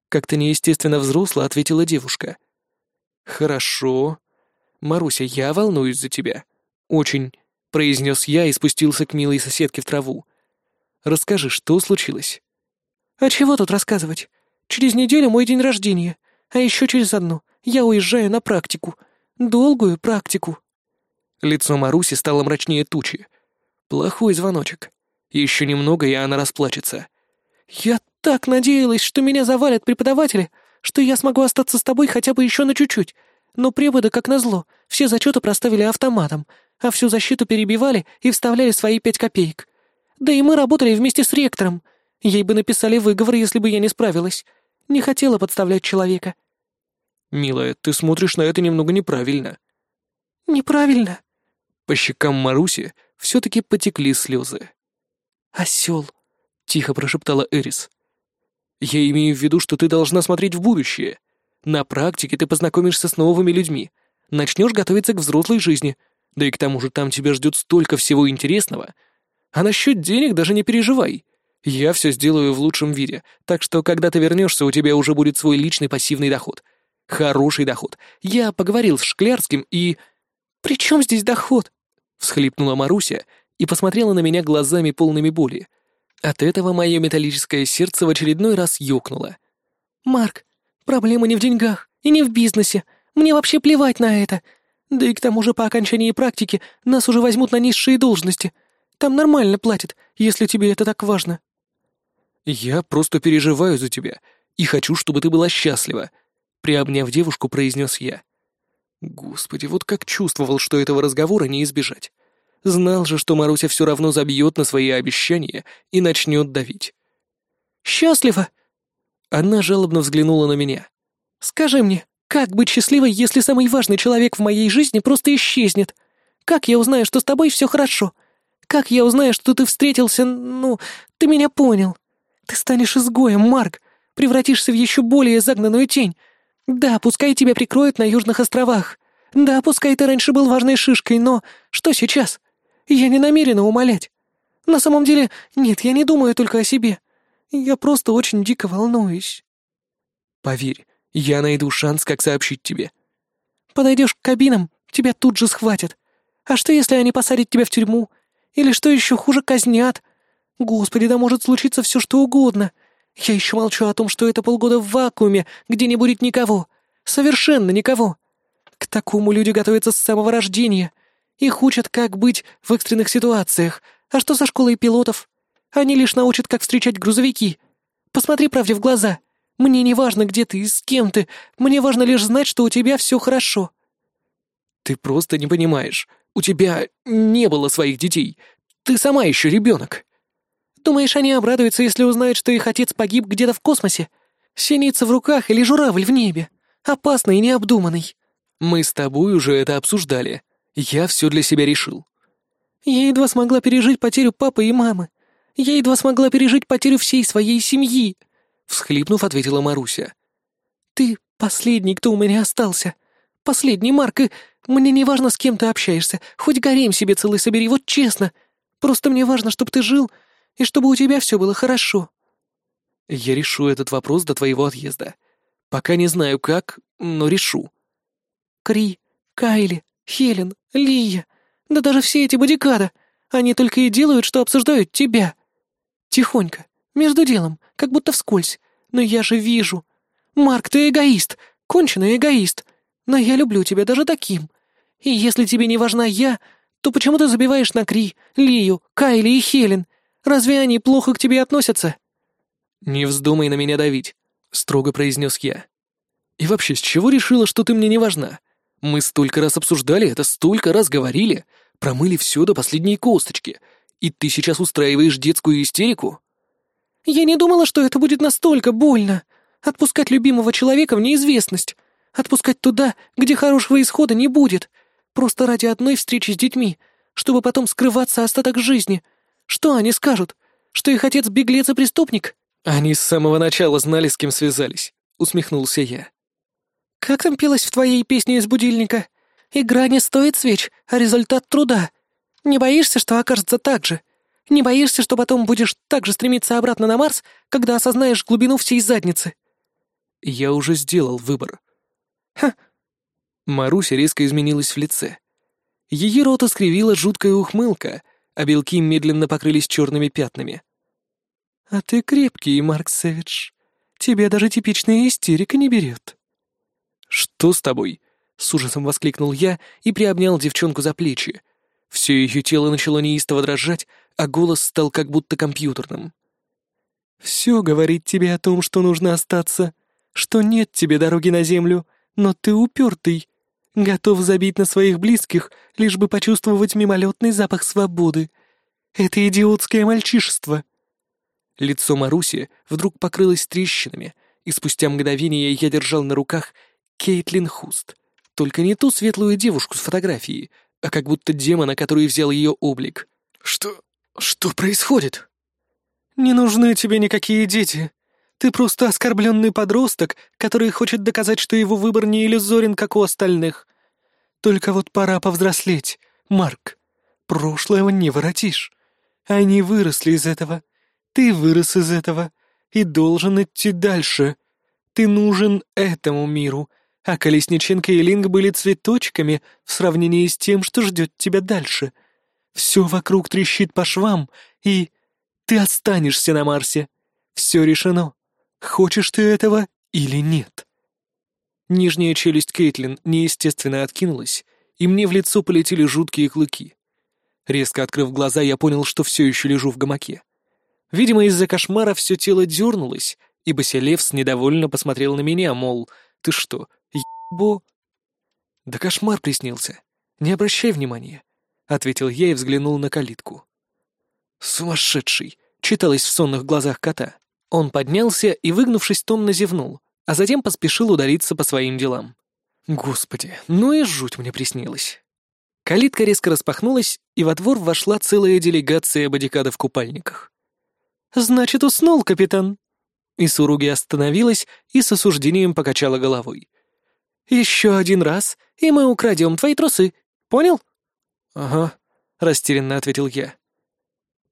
Как-то неестественно взросло ответила девушка. «Хорошо. Маруся, я волнуюсь за тебя. Очень», — произнес я и спустился к милой соседке в траву. «Расскажи, что случилось?» «А чего тут рассказывать? Через неделю мой день рождения, а еще через одну я уезжаю на практику. Долгую практику». Лицо Маруси стало мрачнее тучи. Плохой звоночек. Еще немного, и она расплачется. «Я так надеялась, что меня завалят преподаватели, что я смогу остаться с тобой хотя бы еще на чуть-чуть. Но преподы, как назло, все зачеты проставили автоматом, а всю защиту перебивали и вставляли свои пять копеек. Да и мы работали вместе с ректором. Ей бы написали выговор, если бы я не справилась. Не хотела подставлять человека». «Милая, ты смотришь на это немного неправильно». «Неправильно?» По щекам Маруси все-таки потекли слезы. «Осел», — тихо прошептала Эрис. «Я имею в виду, что ты должна смотреть в будущее. На практике ты познакомишься с новыми людьми, начнешь готовиться к взрослой жизни, да и к тому же там тебя ждет столько всего интересного. А насчет денег даже не переживай. Я все сделаю в лучшем виде, так что когда ты вернешься, у тебя уже будет свой личный пассивный доход. Хороший доход. Я поговорил с Шклярским и...» «При чем здесь доход?» — всхлипнула Маруся и посмотрела на меня глазами полными боли. От этого мое металлическое сердце в очередной раз ёкнуло. «Марк, проблема не в деньгах и не в бизнесе. Мне вообще плевать на это. Да и к тому же по окончании практики нас уже возьмут на низшие должности. Там нормально платят, если тебе это так важно». «Я просто переживаю за тебя и хочу, чтобы ты была счастлива», — приобняв девушку, произнес я. Господи, вот как чувствовал, что этого разговора не избежать. Знал же, что Маруся все равно забьет на свои обещания и начнет давить. «Счастлива!» Она жалобно взглянула на меня. «Скажи мне, как быть счастливой, если самый важный человек в моей жизни просто исчезнет? Как я узнаю, что с тобой все хорошо? Как я узнаю, что ты встретился, ну, ты меня понял? Ты станешь изгоем, Марк, превратишься в еще более загнанную тень. Да, пускай тебя прикроют на Южных островах. Да, пускай ты раньше был важной шишкой, но что сейчас? Я не намерена умолять. На самом деле, нет, я не думаю только о себе. Я просто очень дико волнуюсь. Поверь, я найду шанс, как сообщить тебе. Подойдешь к кабинам, тебя тут же схватят. А что, если они посадят тебя в тюрьму? Или что еще хуже, казнят? Господи, да может случиться все что угодно. Я еще молчу о том, что это полгода в вакууме, где не будет никого. Совершенно никого. К такому люди готовятся с самого рождения — их учат, как быть в экстренных ситуациях. А что со школой пилотов? Они лишь научат, как встречать грузовики. Посмотри правде в глаза. Мне не важно, где ты и с кем ты. Мне важно лишь знать, что у тебя все хорошо». «Ты просто не понимаешь. У тебя не было своих детей. Ты сама еще ребенок». «Думаешь, они обрадуются, если узнают, что их отец погиб где-то в космосе? Синица в руках или журавль в небе? Опасный и необдуманный». «Мы с тобой уже это обсуждали. Я все для себя решил. Я едва смогла пережить потерю папы и мамы. Я едва смогла пережить потерю всей своей семьи. Всхлипнув, ответила Маруся. Ты последний, кто у меня остался. Последний, Марк, и мне не важно, с кем ты общаешься. Хоть гарем себе целый собери, вот честно. Просто мне важно, чтобы ты жил, и чтобы у тебя все было хорошо. Я решу этот вопрос до твоего отъезда. Пока не знаю как, но решу. Кри, Кайли, Хелен, Лия, да даже все эти бодикада, они только и делают, что обсуждают тебя. Тихонько, между делом, как будто вскользь, но я же вижу. Марк, ты эгоист, конченый эгоист, но я люблю тебя даже таким. И если тебе не важна я, то почему ты забиваешь на Кри, Лию, Кайли и Хелен? Разве они плохо к тебе относятся?» «Не вздумай на меня давить», — строго произнес я. «И вообще, с чего решила, что ты мне не важна? Мы столько раз обсуждали это, столько раз говорили, промыли все до последней косточки. И ты сейчас устраиваешь детскую истерику? Я не думала, что это будет настолько больно. Отпускать любимого человека в неизвестность. Отпускать туда, где хорошего исхода не будет. Просто ради одной встречи с детьми, чтобы потом скрываться остаток жизни. Что они скажут? Что их отец беглец и преступник?» «Они с самого начала знали, с кем связались», — усмехнулся я. «Как там пелось в твоей песне из будильника? Игра не стоит свеч, а результат труда. Не боишься, что окажется так же? Не боишься, что потом будешь так же стремиться обратно на Марс, когда осознаешь глубину всей задницы?» «Я уже сделал выбор». «Ха!» Маруся резко изменилась в лице. Ее рот искривила жуткая ухмылка, а белки медленно покрылись черными пятнами. «А ты крепкий, Марк Сэвидж. Тебе даже типичная истерика не берет». «Что с тобой?» — с ужасом воскликнул я и приобнял девчонку за плечи. Все ее тело начало неистово дрожать, а голос стал как будто компьютерным. «Все говорит тебе о том, что нужно остаться, что нет тебе дороги на землю, но ты упертый, готов забить на своих близких, лишь бы почувствовать мимолетный запах свободы. Это идиотское мальчишество». Лицо Маруси вдруг покрылось трещинами, и спустя мгновение я держал на руках Кейтлин Хуст. Только не ту светлую девушку с фотографией, а как будто демона, который взял ее облик. «Что... что происходит?» «Не нужны тебе никакие дети. Ты просто оскорбленный подросток, который хочет доказать, что его выбор не иллюзорен, как у остальных. Только вот пора повзрослеть, Марк. Прошлого не воротишь. Они выросли из этого. Ты вырос из этого. И должен идти дальше. Ты нужен этому миру, а Колесниченко и Линг были цветочками в сравнении с тем, что ждет тебя дальше. Все вокруг трещит по швам, и ты останешься на Марсе. Все решено. Хочешь ты этого или нет?» Нижняя челюсть Кейтлин неестественно откинулась, и мне в лицо полетели жуткие клыки. Резко открыв глаза, я понял, что все еще лежу в гамаке. Видимо, из-за кошмара все тело дернулось, и Басилевс недовольно посмотрел на меня, мол, ты что, ебо? Да кошмар приснился. Не обращай внимания, — ответил я и взглянул на калитку. Сумасшедший, читалось в сонных глазах кота. Он поднялся и, выгнувшись, томно зевнул, а затем поспешил удариться по своим делам. Господи, ну и жуть мне приснилась. Калитка резко распахнулась, и во двор вошла целая делегация бодикадов в купальниках. «Значит, уснул, капитан?» И Суруги остановилась и с осуждением покачала головой. «Еще один раз, и мы украдем твои трусы. Понял?» «Ага», — растерянно ответил я.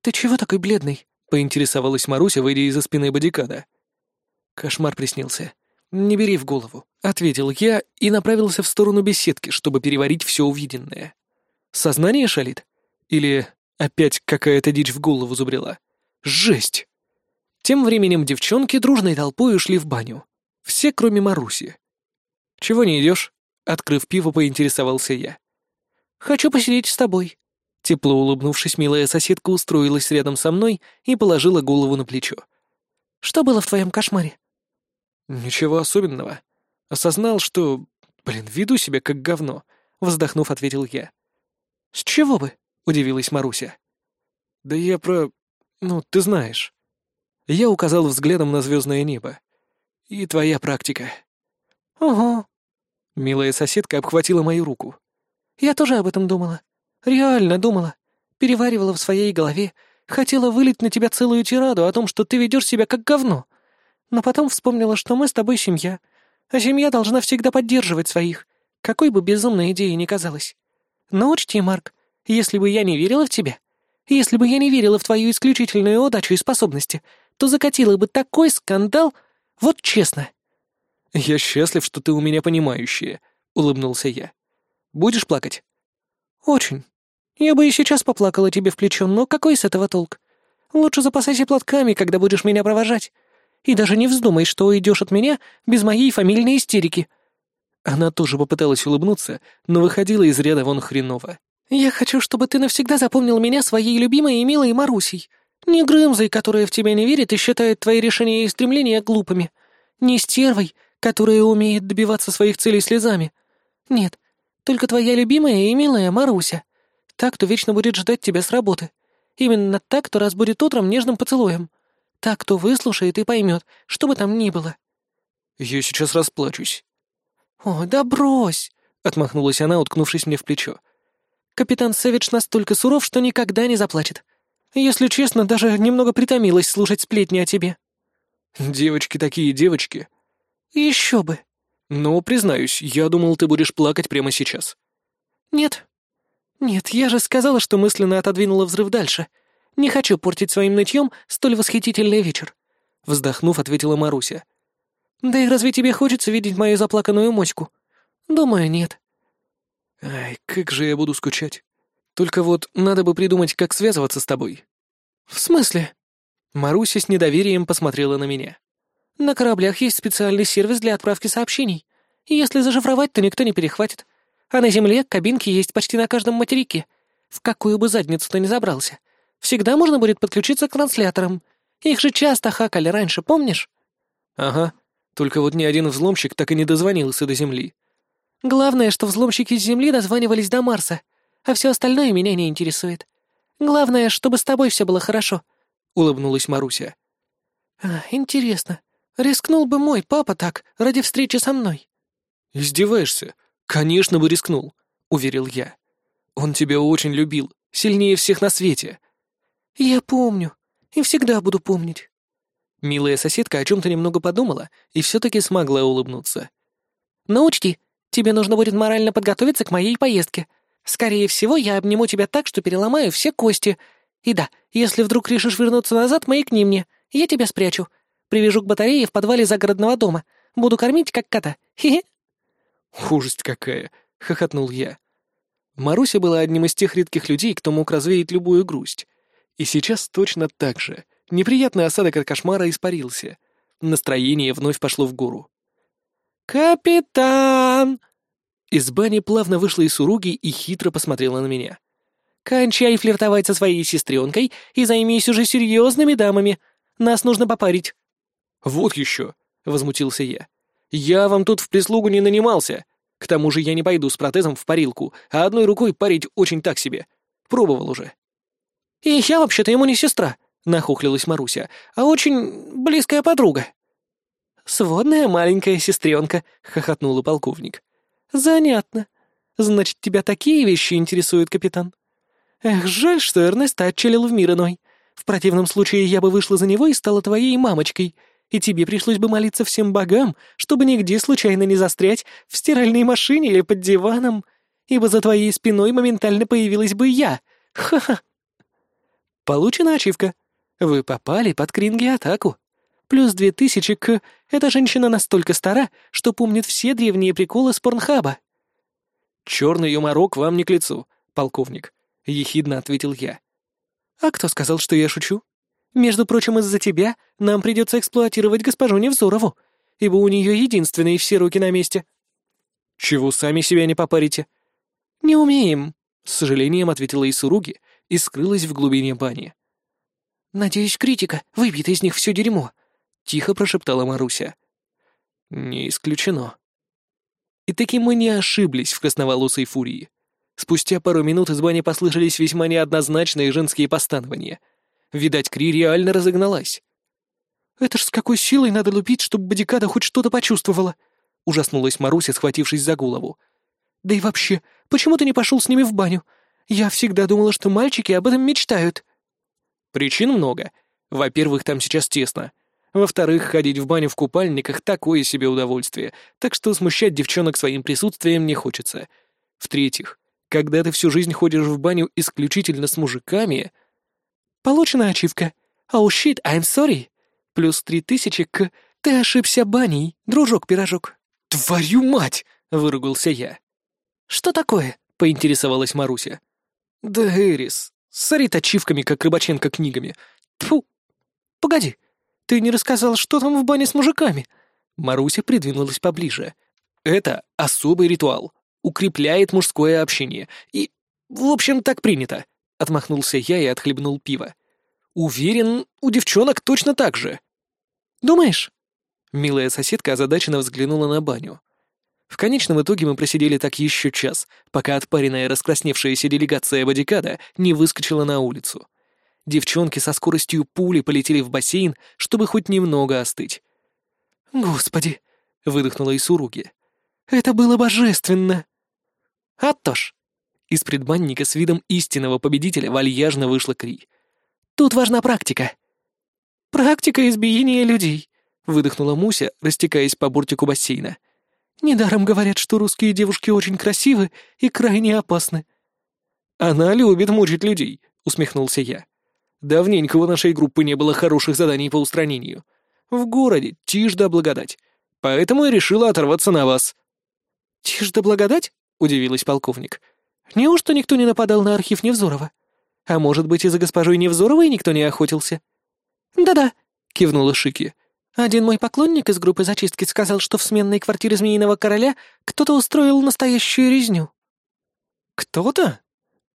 «Ты чего такой бледный?» поинтересовалась Маруся, выйдя из-за спины бодикада. Кошмар приснился. «Не бери в голову», — ответил я и направился в сторону беседки, чтобы переварить все увиденное. «Сознание шалит? Или опять какая-то дичь в голову забрела? Жесть!» Тем временем девчонки дружной толпой ушли в баню. Все, кроме Маруси. «Чего не идешь?» — открыв пиво, поинтересовался я. «Хочу посидеть с тобой», Тепло улыбнувшись, милая соседка устроилась рядом со мной и положила голову на плечо. «Что было в твоем кошмаре?» «Ничего особенного. Осознал, что... Блин, веду себя как говно», — вздохнув, ответил я. «С чего бы?» — удивилась Маруся. «Да я про... Ну, ты знаешь». Я указал взглядом на звездное небо. «И твоя практика». «Ого». Милая соседка обхватила мою руку. «Я тоже об этом думала. Реально думала. Переваривала в своей голове. Хотела вылить на тебя целую тираду о том, что ты ведешь себя как говно. Но потом вспомнила, что мы с тобой семья. А семья должна всегда поддерживать своих, какой бы безумной идеей ни казалась. Но учти, Марк, если бы я не верила в тебя, если бы я не верила в твою исключительную удачу и способности, то закатила бы такой скандал, вот честно. «Я счастлив, что ты у меня понимающая», — улыбнулся я. «Будешь плакать?» «Очень. Я бы и сейчас поплакала тебе в плечо, но какой с этого толк? Лучше запасайся платками, когда будешь меня провожать. И даже не вздумай, что уйдешь от меня без моей фамильной истерики». Она тоже попыталась улыбнуться, но выходила из ряда вон хреново. «Я хочу, чтобы ты навсегда запомнил меня своей любимой и милой Марусей. Не Грымзой, которая в тебя не верит и считает твои решения и стремления глупыми. Не стервой, которая умеет добиваться своих целей слезами. Нет, только твоя любимая и милая Маруся. Так, кто вечно будет ждать тебя с работы. Именно так, кто разбудит утром нежным поцелуем. Так, кто выслушает и поймет, что бы там ни было». «Я сейчас расплачусь». «О, да брось!» — отмахнулась она, уткнувшись мне в плечо. «Капитан Сэвидж настолько суров, что никогда не заплачет. Если честно, даже немного притомилась слушать сплетни о тебе». «Девочки такие девочки». «Еще бы». «Но, признаюсь, я думал, ты будешь плакать прямо сейчас». «Нет. Нет, я же сказала, что мысленно отодвинула взрыв дальше. Не хочу портить своим нытьем столь восхитительный вечер», — вздохнув, ответила Маруся. «Да и разве тебе хочется видеть мою заплаканную моську? Думаю, нет». «Ай, как же я буду скучать. Только вот надо бы придумать, как связываться с тобой». «В смысле?» Маруся с недоверием посмотрела на меня. «На кораблях есть специальный сервис для отправки сообщений. Если зашифровать, то никто не перехватит. А на Земле кабинки есть почти на каждом материке. В какую бы задницу ты ни забрался. Всегда можно будет подключиться к трансляторам. Их же часто хакали раньше, помнишь?» «Ага. Только вот ни один взломщик так и не дозвонился до Земли». «Главное, что взломщики с Земли дозванивались до Марса, а все остальное меня не интересует. Главное, чтобы с тобой все было хорошо», — улыбнулась Маруся. А, «Интересно, рискнул бы мой папа так ради встречи со мной?» «Издеваешься? Конечно бы рискнул», — уверил я. «Он тебя очень любил, сильнее всех на свете». «Я помню, и всегда буду помнить». Милая соседка о чем-то немного подумала и все-таки смогла улыбнуться. «Но учти, тебе нужно будет морально подготовиться к моей поездке. Скорее всего, я обниму тебя так, что переломаю все кости. И да, если вдруг решишь вернуться назад, маякни мне, я тебя спрячу. Привяжу к батарее в подвале загородного дома. Буду кормить, как кота. Хе-хе». «Ужасть какая!» — хохотнул я. Маруся была одним из тех редких людей, кто мог развеять любую грусть. И сейчас точно так же. Неприятный осадок от кошмара испарился. Настроение вновь пошло в гору. «Капитан!» Из бани плавно вышла из уруги и хитро посмотрела на меня. «Кончай флиртовать со своей сестренкой и займись уже серьезными дамами. Нас нужно попарить». «Вот еще!» — возмутился я. «Я вам тут в прислугу не нанимался. К тому же я не пойду с протезом в парилку, а одной рукой парить очень так себе. Пробовал уже». «И я вообще-то ему не сестра», — нахухлилась Маруся, «а очень близкая подруга». «Сводная маленькая сестренка», — хохотнула полковник. «Занятно. Значит, тебя такие вещи интересуют, капитан? Эх, жаль, что Эрнест отчалил в мир иной. В противном случае я бы вышла за него и стала твоей мамочкой, и тебе пришлось бы молиться всем богам, чтобы нигде случайно не застрять в стиральной машине или под диваном, ибо за твоей спиной моментально появилась бы я. Ха-ха!» Получена ачивка. Вы попали под кринги-атаку. Плюс две тысячи к... Эта женщина настолько стара, что помнит все древние приколы с порнхаба. «Черный юморок вам не к лицу, полковник», — ехидно ответил я. «А кто сказал, что я шучу? Между прочим, из-за тебя нам придется эксплуатировать госпожу Невзорову, ибо у нее единственные все руки на месте». «Чего сами себя не попарите?» «Не умеем», — с сожалением ответила Исуруги, и скрылась в глубине бани. «Надеюсь, критика выбьет из них все дерьмо», — тихо прошептала Маруся. «Не исключено». И таки мы не ошиблись в красноволосой фурии. Спустя пару минут из бани послышались весьма неоднозначные женские постановления. Видать, Кри реально разогналась. «Это ж с какой силой надо лупить, чтобы Бодикада хоть что-то почувствовала?» — ужаснулась Маруся, схватившись за голову. «Да и вообще, почему ты не пошел с ними в баню? Я всегда думала, что мальчики об этом мечтают». Причин много. Во-первых, там сейчас тесно. Во-вторых, ходить в баню в купальниках — такое себе удовольствие, так что смущать девчонок своим присутствием не хочется. В-третьих, когда ты всю жизнь ходишь в баню исключительно с мужиками... Получена ачивка. Oh shit, I'm sorry. Плюс три тысячи к... Ты ошибся баней, дружок-пирожок. Твою мать! — выругался я. Что такое? — поинтересовалась Маруся. «Да, Эрис, сорит ачивками, как Рыбаченко книгами. Тьфу!» «Погоди, ты не рассказал, что там в бане с мужиками?» Маруся придвинулась поближе. «Это особый ритуал. Укрепляет мужское общение. И, в общем, так принято», — отмахнулся я и отхлебнул пиво. «Уверен, у девчонок точно так же». «Думаешь?» Милая соседка озадаченно взглянула на баню. В конечном итоге мы просидели так еще час, пока отпаренная раскрасневшаяся делегация бодикада не выскочила на улицу. Девчонки со скоростью пули полетели в бассейн, чтобы хоть немного остыть. «Господи!» — выдохнула Исуруги. «Это было божественно!» «А то ж!» Из предбанника с видом истинного победителя вальяжно вышла Кри. Тут важна практика». «Практика избиения людей», — выдохнула Муся, растекаясь по бортику бассейна. «Недаром говорят, что русские девушки очень красивы и крайне опасны». «Она любит мучить людей», — усмехнулся я. «Давненько у нашей группы не было хороших заданий по устранению. В городе тишь да благодать. Поэтому я решила оторваться на вас». «Тишь да благодать?» — удивилась полковник. «Неужто никто не нападал на архив Невзорова? А может быть, из-за госпожой Невзоровой никто не охотился?» «Да-да», — кивнула Шики. «Один мой поклонник из группы зачистки сказал, что в сменной квартире Змеиного Короля кто-то устроил настоящую резню». «Кто-то?»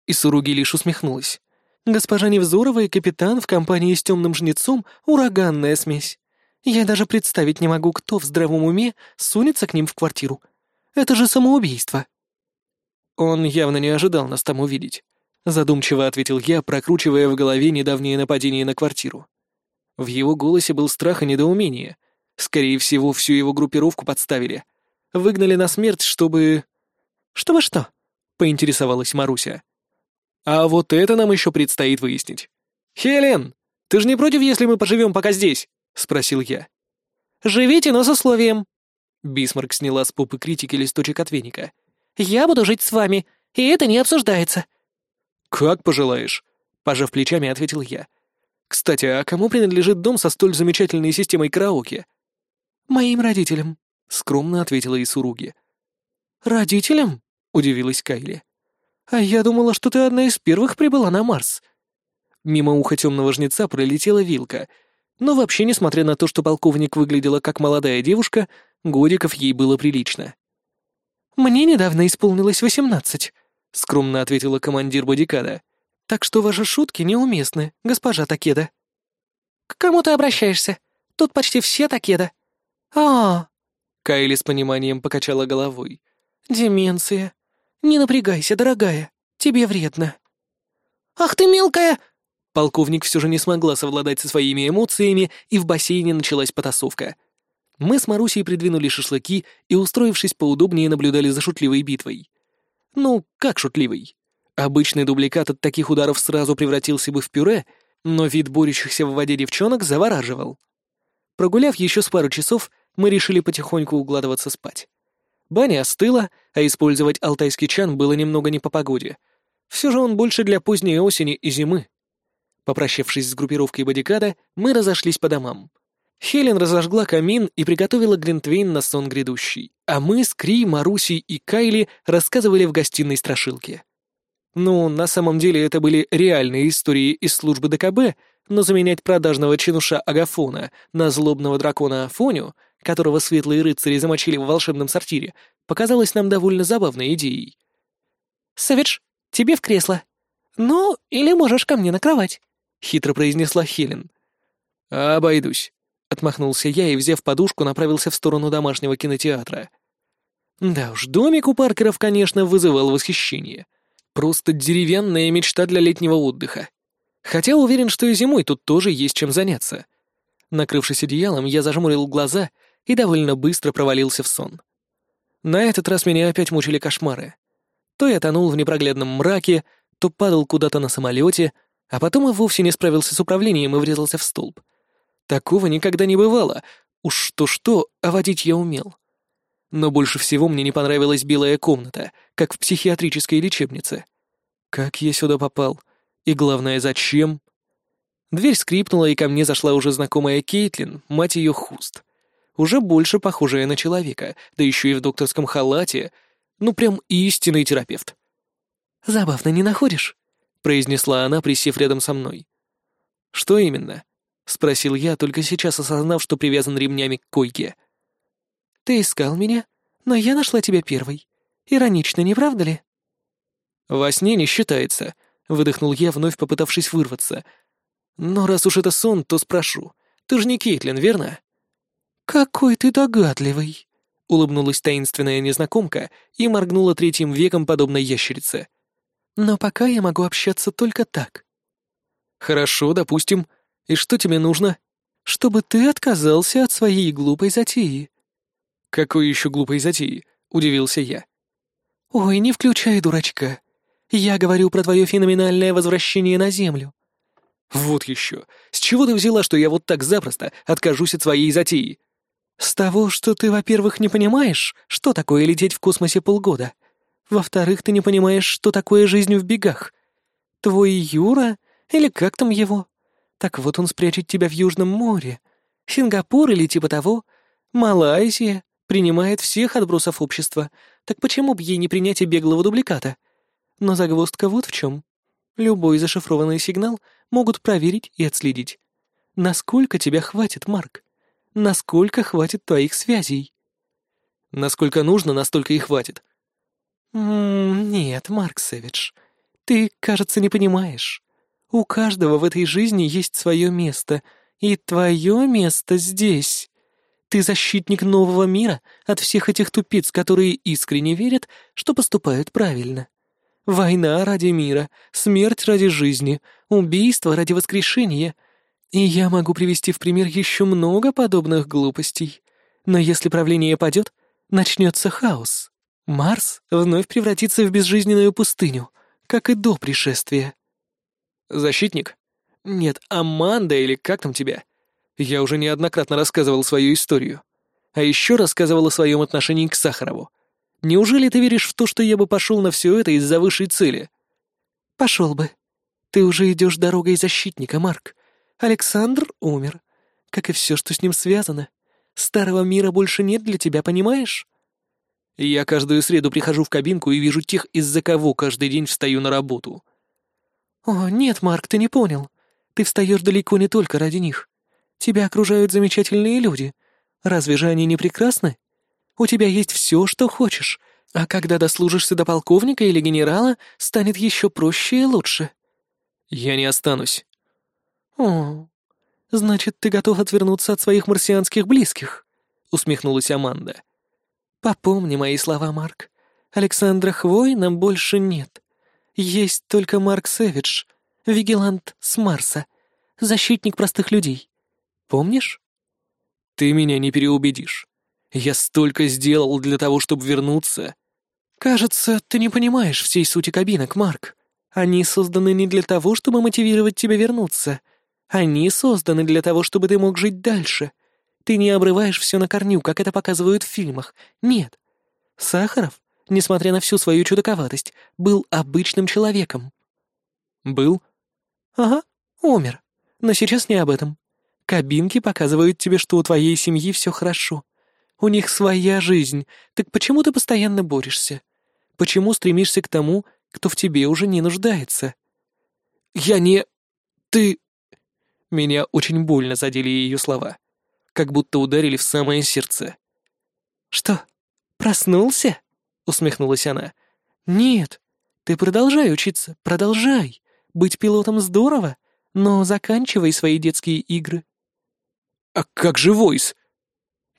И Суруги лишь усмехнулась. «Госпожа Невзорова и капитан в компании с темным жнецом — ураганная смесь. Я даже представить не могу, кто в здравом уме сунется к ним в квартиру. Это же самоубийство». Он явно не ожидал нас там увидеть. Задумчиво ответил я, прокручивая в голове недавнее нападение на квартиру. В его голосе был страх и недоумение. Скорее всего, всю его группировку подставили. Выгнали на смерть, чтобы... «Чтобы что?» — поинтересовалась Маруся. «А вот это нам еще предстоит выяснить. Хелен, ты же не против, если мы поживем пока здесь?» — спросил я. «Живите, но с условием». Бисмарк сняла с попы критики листочек от веника. «Я буду жить с вами, и это не обсуждается». «Как пожелаешь», — пожав плечами, ответил я. Кстати, а кому принадлежит дом со столь замечательной системой караоке? Моим родителям, скромно ответила Исуруги. Родителям? удивилась Кайли. А я думала, что ты одна из первых прибыла на Марс. Мимо уха темного жнеца пролетела вилка, но вообще, несмотря на то, что полковник выглядела как молодая девушка, годиков ей было прилично. «Мне недавно исполнилось восемнадцать», — скромно ответила командир бодикада. Так что ваши шутки неуместны, госпожа Такеда». «К кому ты обращаешься? Тут почти все Такеда». «А, Кайли с пониманием покачала головой. «Деменция. Не напрягайся, дорогая. Тебе вредно». «Ах ты мелкая!» Полковник все же не смогла совладать со своими эмоциями, и в бассейне началась потасовка. Мы с Марусей придвинули шашлыки и, устроившись поудобнее, наблюдали за шутливой битвой. Ну, как шутливой? Обычный дубликат от таких ударов сразу превратился бы в пюре, но вид борющихся в воде девчонок завораживал. Прогуляв еще с пару часов, мы решили потихоньку укладываться спать. Баня остыла, а использовать алтайский чан было немного не по погоде. Все же он больше для поздней осени и зимы. Попрощавшись с группировкой бодикада, мы разошлись по домам. Хелен разожгла камин и приготовила глинтвейн на сон грядущий, а мы с Кри, Марусей и Кайли рассказывали в гостиной страшилки. Ну, на самом деле это были реальные истории из службы ДКБ, но заменять продажного чинуша Агафона на злобного дракона Афоню, которого светлые рыцари замочили в волшебном сортире, показалось нам довольно забавной идеей. «Савидж, тебе в кресло. Ну, или можешь ко мне на кровать», — хитро произнесла Хелен. «Обойдусь», — отмахнулся я и, взяв подушку, направился в сторону домашнего кинотеатра. Да уж, домик у Паркеров, конечно, вызывал восхищение — Просто деревянная мечта для летнего отдыха. Хотя уверен, что и зимой тут тоже есть чем заняться. Накрывшись одеялом, я зажмурил глаза и довольно быстро провалился в сон. На этот раз меня опять мучили кошмары. То я тонул в непроглядном мраке, то падал куда-то на самолете, а потом и вовсе не справился с управлением и врезался в столб. Такого никогда не бывало. Уж что-что, а водить я умел. Но больше всего мне не понравилась белая комната, как в психиатрической лечебнице. Как я сюда попал? И главное, зачем? Дверь скрипнула, и ко мне зашла уже знакомая Кейтлин, мать ее Хуст. Уже больше похожая на человека, да еще и в докторском халате. Ну, прям истинный терапевт. «Забавно не находишь?» — произнесла она, присев рядом со мной. «Что именно?» — спросил я, только сейчас осознав, что привязан ремнями к койке. — ты искал меня, но я нашла тебя первой. Иронично, не правда ли?» «Во сне не считается», — выдохнул я, вновь попытавшись вырваться. «Но раз уж это сон, то спрошу. Ты же не Кейтлин, верно?» «Какой ты догадливый», — улыбнулась таинственная незнакомка и моргнула третьим веком, подобно ящерице. «Но пока я могу общаться только так». «Хорошо, допустим. И что тебе нужно?» «Чтобы ты отказался от своей глупой затеи», «Какой еще глупой затеи?» — удивился я. «Ой, не включай дурачка. Я говорю про твое феноменальное возвращение на Землю. Вот еще. С чего ты взяла, что я вот так запросто откажусь от своей затеи? С того, что ты, во-первых, не понимаешь, что такое лететь в космосе полгода. Во-вторых, ты не понимаешь, что такое жизнь в бегах. Твой Юра, или как там его? Так вот он спрячет тебя в Южном море. Сингапур или типа того. Малайзия принимает всех отбросов общества. Так почему бы ей не принять и беглого дубликата? Но загвоздка вот в чем. Любой зашифрованный сигнал могут проверить и отследить. Насколько тебя хватит, Марк? Насколько хватит твоих связей? Насколько нужно, настолько и хватит. М -м нет, Марк Сэвидж, ты, кажется, не понимаешь. У каждого в этой жизни есть свое место, и твое место здесь. Ты защитник нового мира от всех этих тупиц, которые искренне верят, что поступают правильно. Война ради мира, смерть ради жизни, убийство ради воскрешения. И я могу привести в пример еще много подобных глупостей. Но если правление падет, начнется хаос. Марс вновь превратится в безжизненную пустыню, как и до пришествия. Защитник? Нет, Аманда или как там тебя? Я уже неоднократно рассказывал свою историю. А еще рассказывал о своем отношении к Сахарову. Неужели ты веришь в то, что я бы пошел на все это из-за высшей цели? Пошел бы. Ты уже идешь дорогой защитника, Марк. Александр умер. Как и все, что с ним связано. Старого мира больше нет для тебя, понимаешь? Я каждую среду прихожу в кабинку и вижу тех, из-за кого каждый день встаю на работу. О, нет, Марк, ты не понял. Ты встаешь далеко не только ради них. Тебя окружают замечательные люди. Разве же они не прекрасны? У тебя есть все, что хочешь. А когда дослужишься до полковника или генерала, станет еще проще и лучше. Я не останусь. О, значит, ты готов отвернуться от своих марсианских близких? Усмехнулась Аманда. Попомни мои слова, Марк. Александра Хвой нам больше нет. Есть только Марк Сэвидж, вигилант с Марса, защитник простых людей. Помнишь? Ты меня не переубедишь. Я столько сделал для того, чтобы вернуться. Кажется, ты не понимаешь всей сути кабинок, Марк. Они созданы не для того, чтобы мотивировать тебя вернуться. Они созданы для того, чтобы ты мог жить дальше. Ты не обрываешь все на корню, как это показывают в фильмах. Нет. Сахаров, несмотря на всю свою чудаковатость, был обычным человеком. Был? Ага, умер. Но сейчас не об этом. Кабинки показывают тебе, что у твоей семьи все хорошо. У них своя жизнь, так почему ты постоянно борешься? Почему стремишься к тому, кто в тебе уже не нуждается? Я не... Ты... Меня очень больно задели ее слова. Как будто ударили в самое сердце. «Что, проснулся?» — усмехнулась она. «Нет, ты продолжай учиться, продолжай. Быть пилотом здорово, но заканчивай свои детские игры». «А как же Войс?»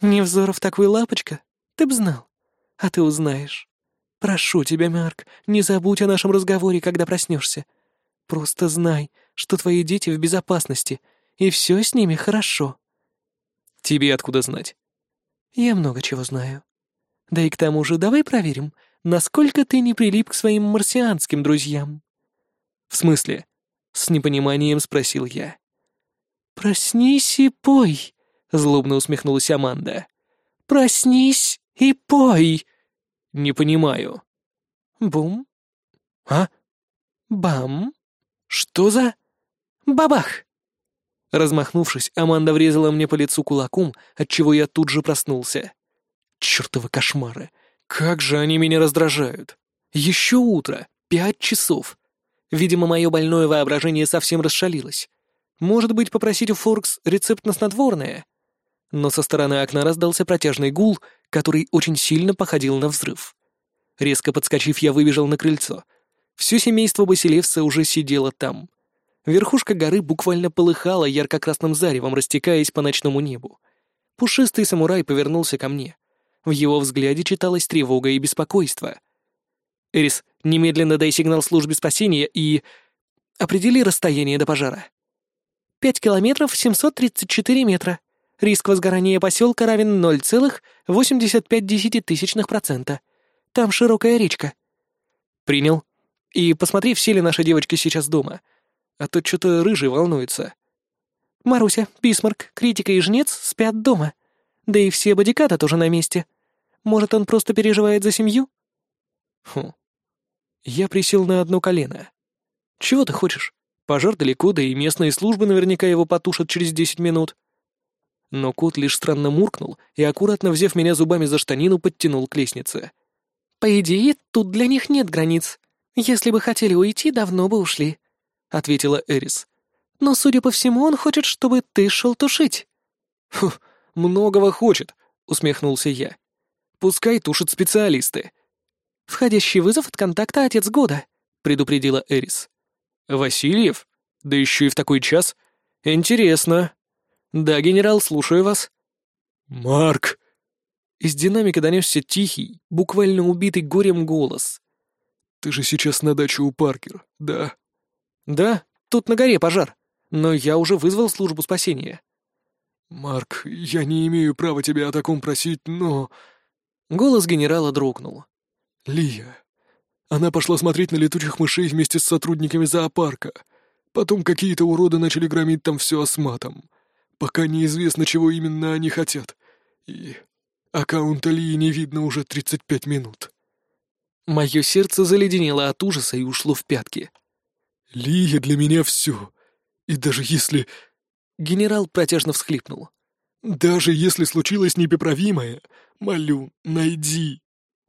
«Невзоров такой лапочка, ты б знал. А ты узнаешь. Прошу тебя, Марк, не забудь о нашем разговоре, когда проснешься. Просто знай, что твои дети в безопасности, и все с ними хорошо». «Тебе откуда знать?» «Я много чего знаю. Да и к тому же давай проверим, насколько ты не прилип к своим марсианским друзьям». «В смысле?» — с непониманием спросил я. «Проснись и пой», — злобно усмехнулась Аманда. «Проснись и пой!» «Не понимаю». «Бум». «А?» «Бам». «Что за...» «Бабах!» Размахнувшись, Аманда врезала мне по лицу кулаком, отчего я тут же проснулся. Чёртовы кошмары! Как же они меня раздражают! Еще утро, пять часов. Видимо, мое больное воображение совсем расшалилось. Может быть, попросить у Форкс рецепт на снотворное? но со стороны окна раздался протяжный гул, который очень сильно походил на взрыв. Резко подскочив, я выбежал на крыльцо. Все семейство Басилевса уже сидело там. Верхушка горы буквально полыхала ярко-красным заревом, растекаясь по ночному небу. Пушистый самурай повернулся ко мне. В его взгляде читалась тревога и беспокойство. «Эрис, немедленно дай сигнал службе спасения и... определи расстояние до пожара». «Пять километров семьсот тридцать четыре метра», Риск возгорания поселка равен 0,85%. Там широкая речка». «Принял. И посмотри, все ли наши девочки сейчас дома. а то что-то рыжий волнуется. Маруся, Бисмарк, Критика и Жнец спят дома. Да и все бодиката тоже на месте. Может, он просто переживает за семью? Хм. Я присел на одно колено. Чего ты хочешь? Пожар далеко, да и местные службы наверняка его потушат через десять минут. Но кот лишь странно муркнул и, аккуратно взяв меня зубами за штанину, подтянул к лестнице. «По идее, тут для них нет границ. Если бы хотели уйти, давно бы ушли», — ответила Эрис. «Но, судя по всему, он хочет, чтобы ты шел тушить». «Фу, многого хочет», — усмехнулся я. «Пускай тушат специалисты». «Входящий вызов от контакта «Отец года», — предупредила Эрис. «Васильев? Да еще и в такой час? Интересно». «Да, генерал, слушаю вас». «Марк!» Из динамика донесся тихий, буквально убитый горем голос. «Ты же сейчас на даче у Паркер, да?» «Да, тут на горе пожар, но я уже вызвал службу спасения». «Марк, я не имею права тебя о таком просить, но...» Голос генерала дрогнул. «Лия. Она пошла смотреть на летучих мышей вместе с сотрудниками зоопарка. Потом какие-то уроды начали громить там все осматом. Пока неизвестно, чего именно они хотят. И аккаунта Лии не видно уже 35 минут. Мое сердце заледенело от ужаса и ушло в пятки. «Лия для меня все. И даже если...» Генерал протяжно всхлипнул. «Даже если случилось непоправимое, молю, найди.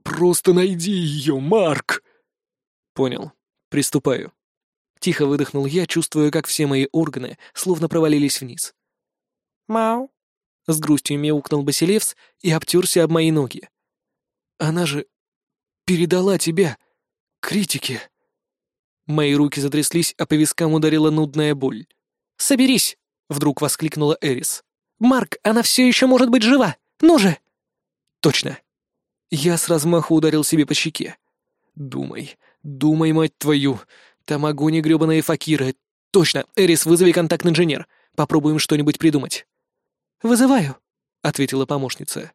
Просто найди ее, Марк!» «Понял. Приступаю». Тихо выдохнул я, чувствуя, как все мои органы словно провалились вниз. «Мау!» — с грустью мяукнул Басилевс и обтерся об мои ноги. «Она же передала тебя критике!» Мои руки затряслись, а по вискам ударила нудная боль. «Соберись!» — вдруг воскликнула Эрис. «Марк, она все еще может быть жива! Ну же!» «Точно!» Я с размаху ударил себе по щеке. «Думай, думай, мать твою! Там огонь и грёбаные факиры! Точно! Эрис, вызови контакт-инженер! Попробуем что-нибудь придумать!» «Вызываю», — ответила помощница.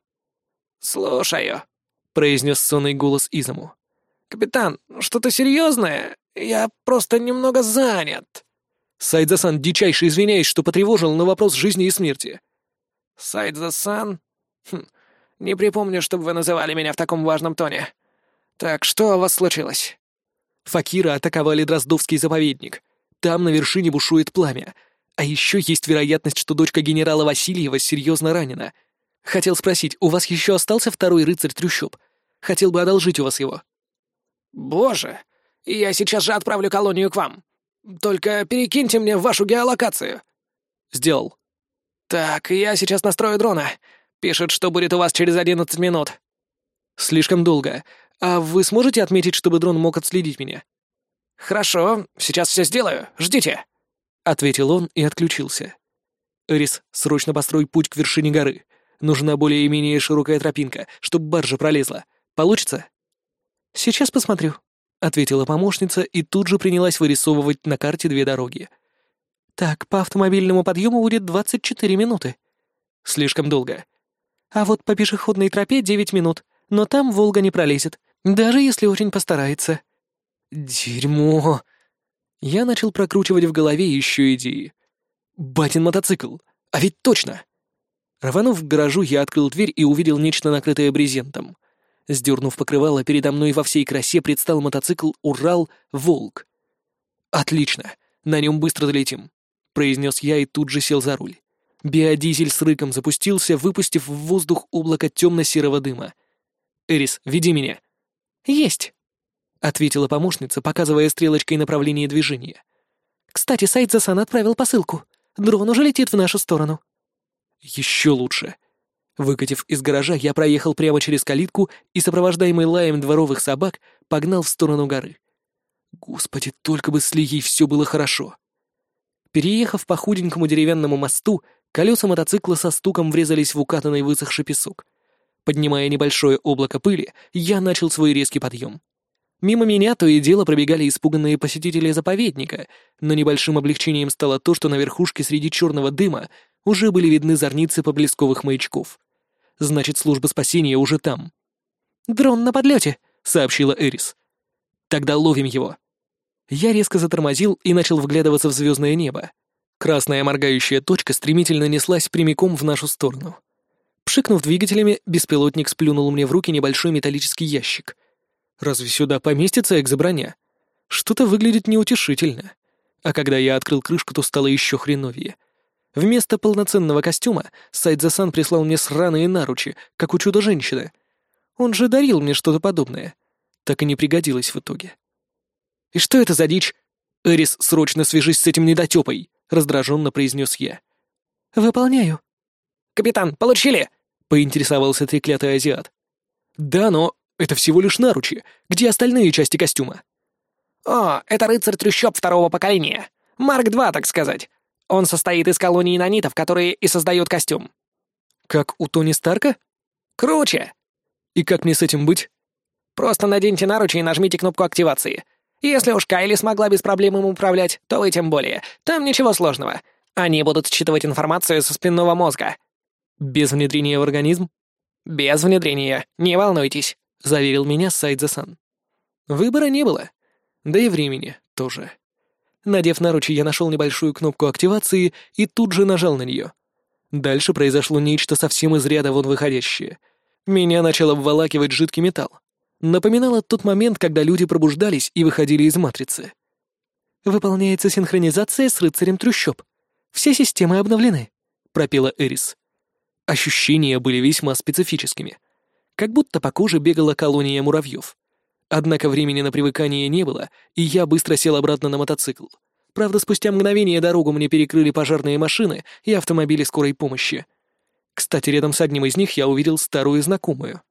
«Слушаю», — произнес сонный голос Изаму. «Капитан, что-то серьезное? Я просто немного занят». Сайдзасан, дичайше извиняюсь, что потревожил на вопрос жизни и смерти. Сайдзасан? Хм, не припомню, чтобы вы называли меня в таком важном тоне. Так, что у вас случилось? Факира атаковали Дроздовский заповедник. Там на вершине бушует пламя. А еще есть вероятность, что дочка генерала Васильева серьезно ранена. Хотел спросить, у вас еще остался второй рыцарь трущоб? Хотел бы одолжить у вас его». «Боже, я сейчас же отправлю колонию к вам. Только перекиньте мне вашу геолокацию». «Сделал». «Так, я сейчас настрою дрона. Пишет, что будет у вас через одиннадцать минут». «Слишком долго. А вы сможете отметить, чтобы дрон мог отследить меня?» «Хорошо, сейчас все сделаю. Ждите» ответил он и отключился. «Эрис, срочно построй путь к вершине горы. Нужна более-менее широкая тропинка, чтобы баржа пролезла. Получится?» «Сейчас посмотрю», — ответила помощница и тут же принялась вырисовывать на карте две дороги. «Так, по автомобильному подъему будет 24 минуты». «Слишком долго». «А вот по пешеходной тропе 9 минут, но там Волга не пролезет, даже если очень постарается». «Дерьмо!» Я начал прокручивать в голове еще идеи. «Батин мотоцикл! А ведь точно!» Рванув к гаражу, я открыл дверь и увидел нечто накрытое брезентом. Сдернув покрывало, передо мной во всей красе предстал мотоцикл «Урал Волк». «Отлично! На нем быстро долетим», — произнес я и тут же сел за руль. Биодизель с рыком запустился, выпустив в воздух облако темно-серого дыма. «Эрис, веди меня». «Есть!» ответила помощница, показывая стрелочкой направление движения. «Кстати, сайт Засан отправил посылку. Дрон уже летит в нашу сторону». «Еще лучше». Выкатив из гаража, я проехал прямо через калитку и, сопровождаемый лаем дворовых собак, погнал в сторону горы. Господи, только бы с Лией все было хорошо. Переехав по худенькому деревянному мосту, колеса мотоцикла со стуком врезались в укатанный высохший песок. Поднимая небольшое облако пыли, я начал свой резкий подъем. Мимо меня то и дело пробегали испуганные посетители заповедника, но небольшим облегчением стало то, что на верхушке среди черного дыма уже были видны зорницы поблесковых маячков. Значит, служба спасения уже там. «Дрон на подлете», — сообщила Эрис. «Тогда ловим его». Я резко затормозил и начал вглядываться в звездное небо. Красная моргающая точка стремительно неслась прямиком в нашу сторону. Пшикнув двигателями, беспилотник сплюнул мне в руки небольшой металлический ящик. Разве сюда поместится экзоброня? Что-то выглядит неутешительно. А когда я открыл крышку, то стало еще хреновее. Вместо полноценного костюма Сайдзасан прислал мне сраные наручи, как у чудо-женщины. Он же дарил мне что-то подобное. Так и не пригодилось в итоге. «И что это за дичь? Эрис, срочно свяжись с этим недотёпой!» — раздраженно произнес я. «Выполняю». «Капитан, получили?» — поинтересовался треклятый азиат. «Да, но это всего лишь наручи. Где остальные части костюма?» «О, это рыцарь трущоб второго поколения. Марк-2, так сказать. Он состоит из колонии нанитов, которые и создают костюм». «Как у Тони Старка?» «Круче!» «И как мне с этим быть?» «Просто наденьте наручи и нажмите кнопку активации. Если уж Кайли смогла без проблем им управлять, то вы тем более. Там ничего сложного. Они будут считывать информацию со спинного мозга». «Без внедрения в организм?» «Без внедрения. Не волнуйтесь», — заверил меня Сайдзасан. Выбора не было. Да и времени тоже. Надев наручи, я нашел небольшую кнопку активации и тут же нажал на нее. Дальше произошло нечто совсем из ряда вон выходящее. Меня начал обволакивать жидкий металл. Напоминало тот момент, когда люди пробуждались и выходили из матрицы. «Выполняется синхронизация с рыцарем трущоб. Все системы обновлены», — пропела Эрис. Ощущения были весьма специфическими. Как будто по коже бегала колония муравьев. Однако времени на привыкание не было, и я быстро сел обратно на мотоцикл. Правда, спустя мгновение дорогу мне перекрыли пожарные машины и автомобили скорой помощи. Кстати, рядом с одним из них я увидел старую знакомую.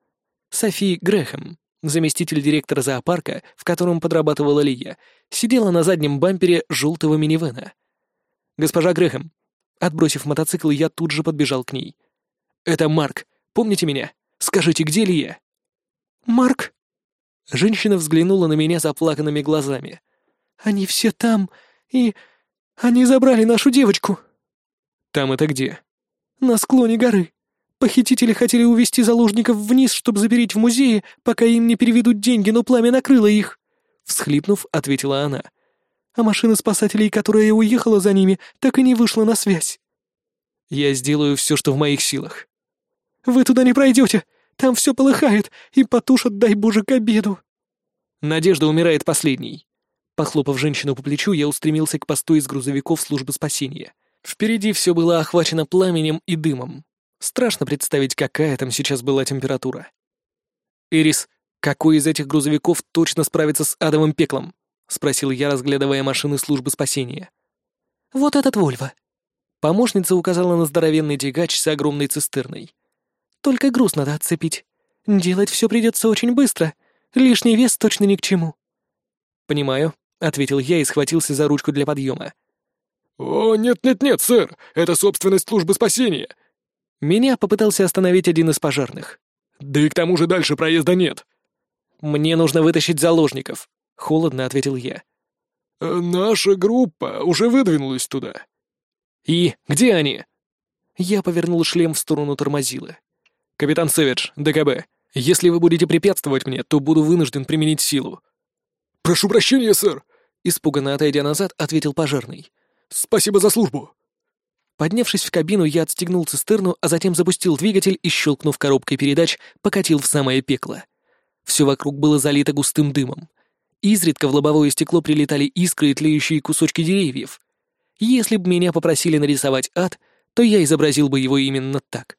Софи Грэхэм, заместитель директора зоопарка, в котором подрабатывала Лия, сидела на заднем бампере желтого минивэна. «Госпожа Грэхэм». Отбросив мотоцикл, я тут же подбежал к ней. «Это Марк. Помните меня? Скажите, где Лия?» «Марк?» Женщина взглянула на меня заплаканными глазами. «Они все там, и... они забрали нашу девочку». «Там это где?» «На склоне горы. Похитители хотели увести заложников вниз, чтобы запереть в музее, пока им не переведут деньги, но пламя накрыло их». Всхлипнув, ответила она. «А машина спасателей, которая уехала за ними, так и не вышла на связь». «Я сделаю все, что в моих силах». «Вы туда не пройдете. Там все полыхает, и потушат, дай боже, к обеду». Надежда умирает последней. Похлопав женщину по плечу, я устремился к посту из грузовиков службы спасения. Впереди все было охвачено пламенем и дымом. Страшно представить, какая там сейчас была температура. «Ирис, какой из этих грузовиков точно справится с адовым пеклом?» — спросил я, разглядывая машины службы спасения. «Вот этот Вольво». Помощница указала на здоровенный тягач с огромной цистерной. Только груз надо отцепить. Делать все придется очень быстро. Лишний вес точно ни к чему». «Понимаю», — ответил я и схватился за ручку для подъема. «О, нет-нет-нет, сэр! Это собственность службы спасения!» Меня попытался остановить один из пожарных. «Да и к тому же дальше проезда нет!» «Мне нужно вытащить заложников», — холодно ответил я. «Э, «Наша группа уже выдвинулась туда». «И где они?» Я повернул шлем в сторону тормозила. «Капитан Сэвидж, ДКБ, если вы будете препятствовать мне, то буду вынужден применить силу». «Прошу прощения, сэр», — испуганно отойдя назад, ответил пожарный. «Спасибо за службу». Поднявшись в кабину, я отстегнул цистерну, а затем запустил двигатель и, щелкнув коробкой передач, покатил в самое пекло. Все вокруг было залито густым дымом. Изредка в лобовое стекло прилетали искры и тлеющие кусочки деревьев. Если бы меня попросили нарисовать ад, то я изобразил бы его именно так.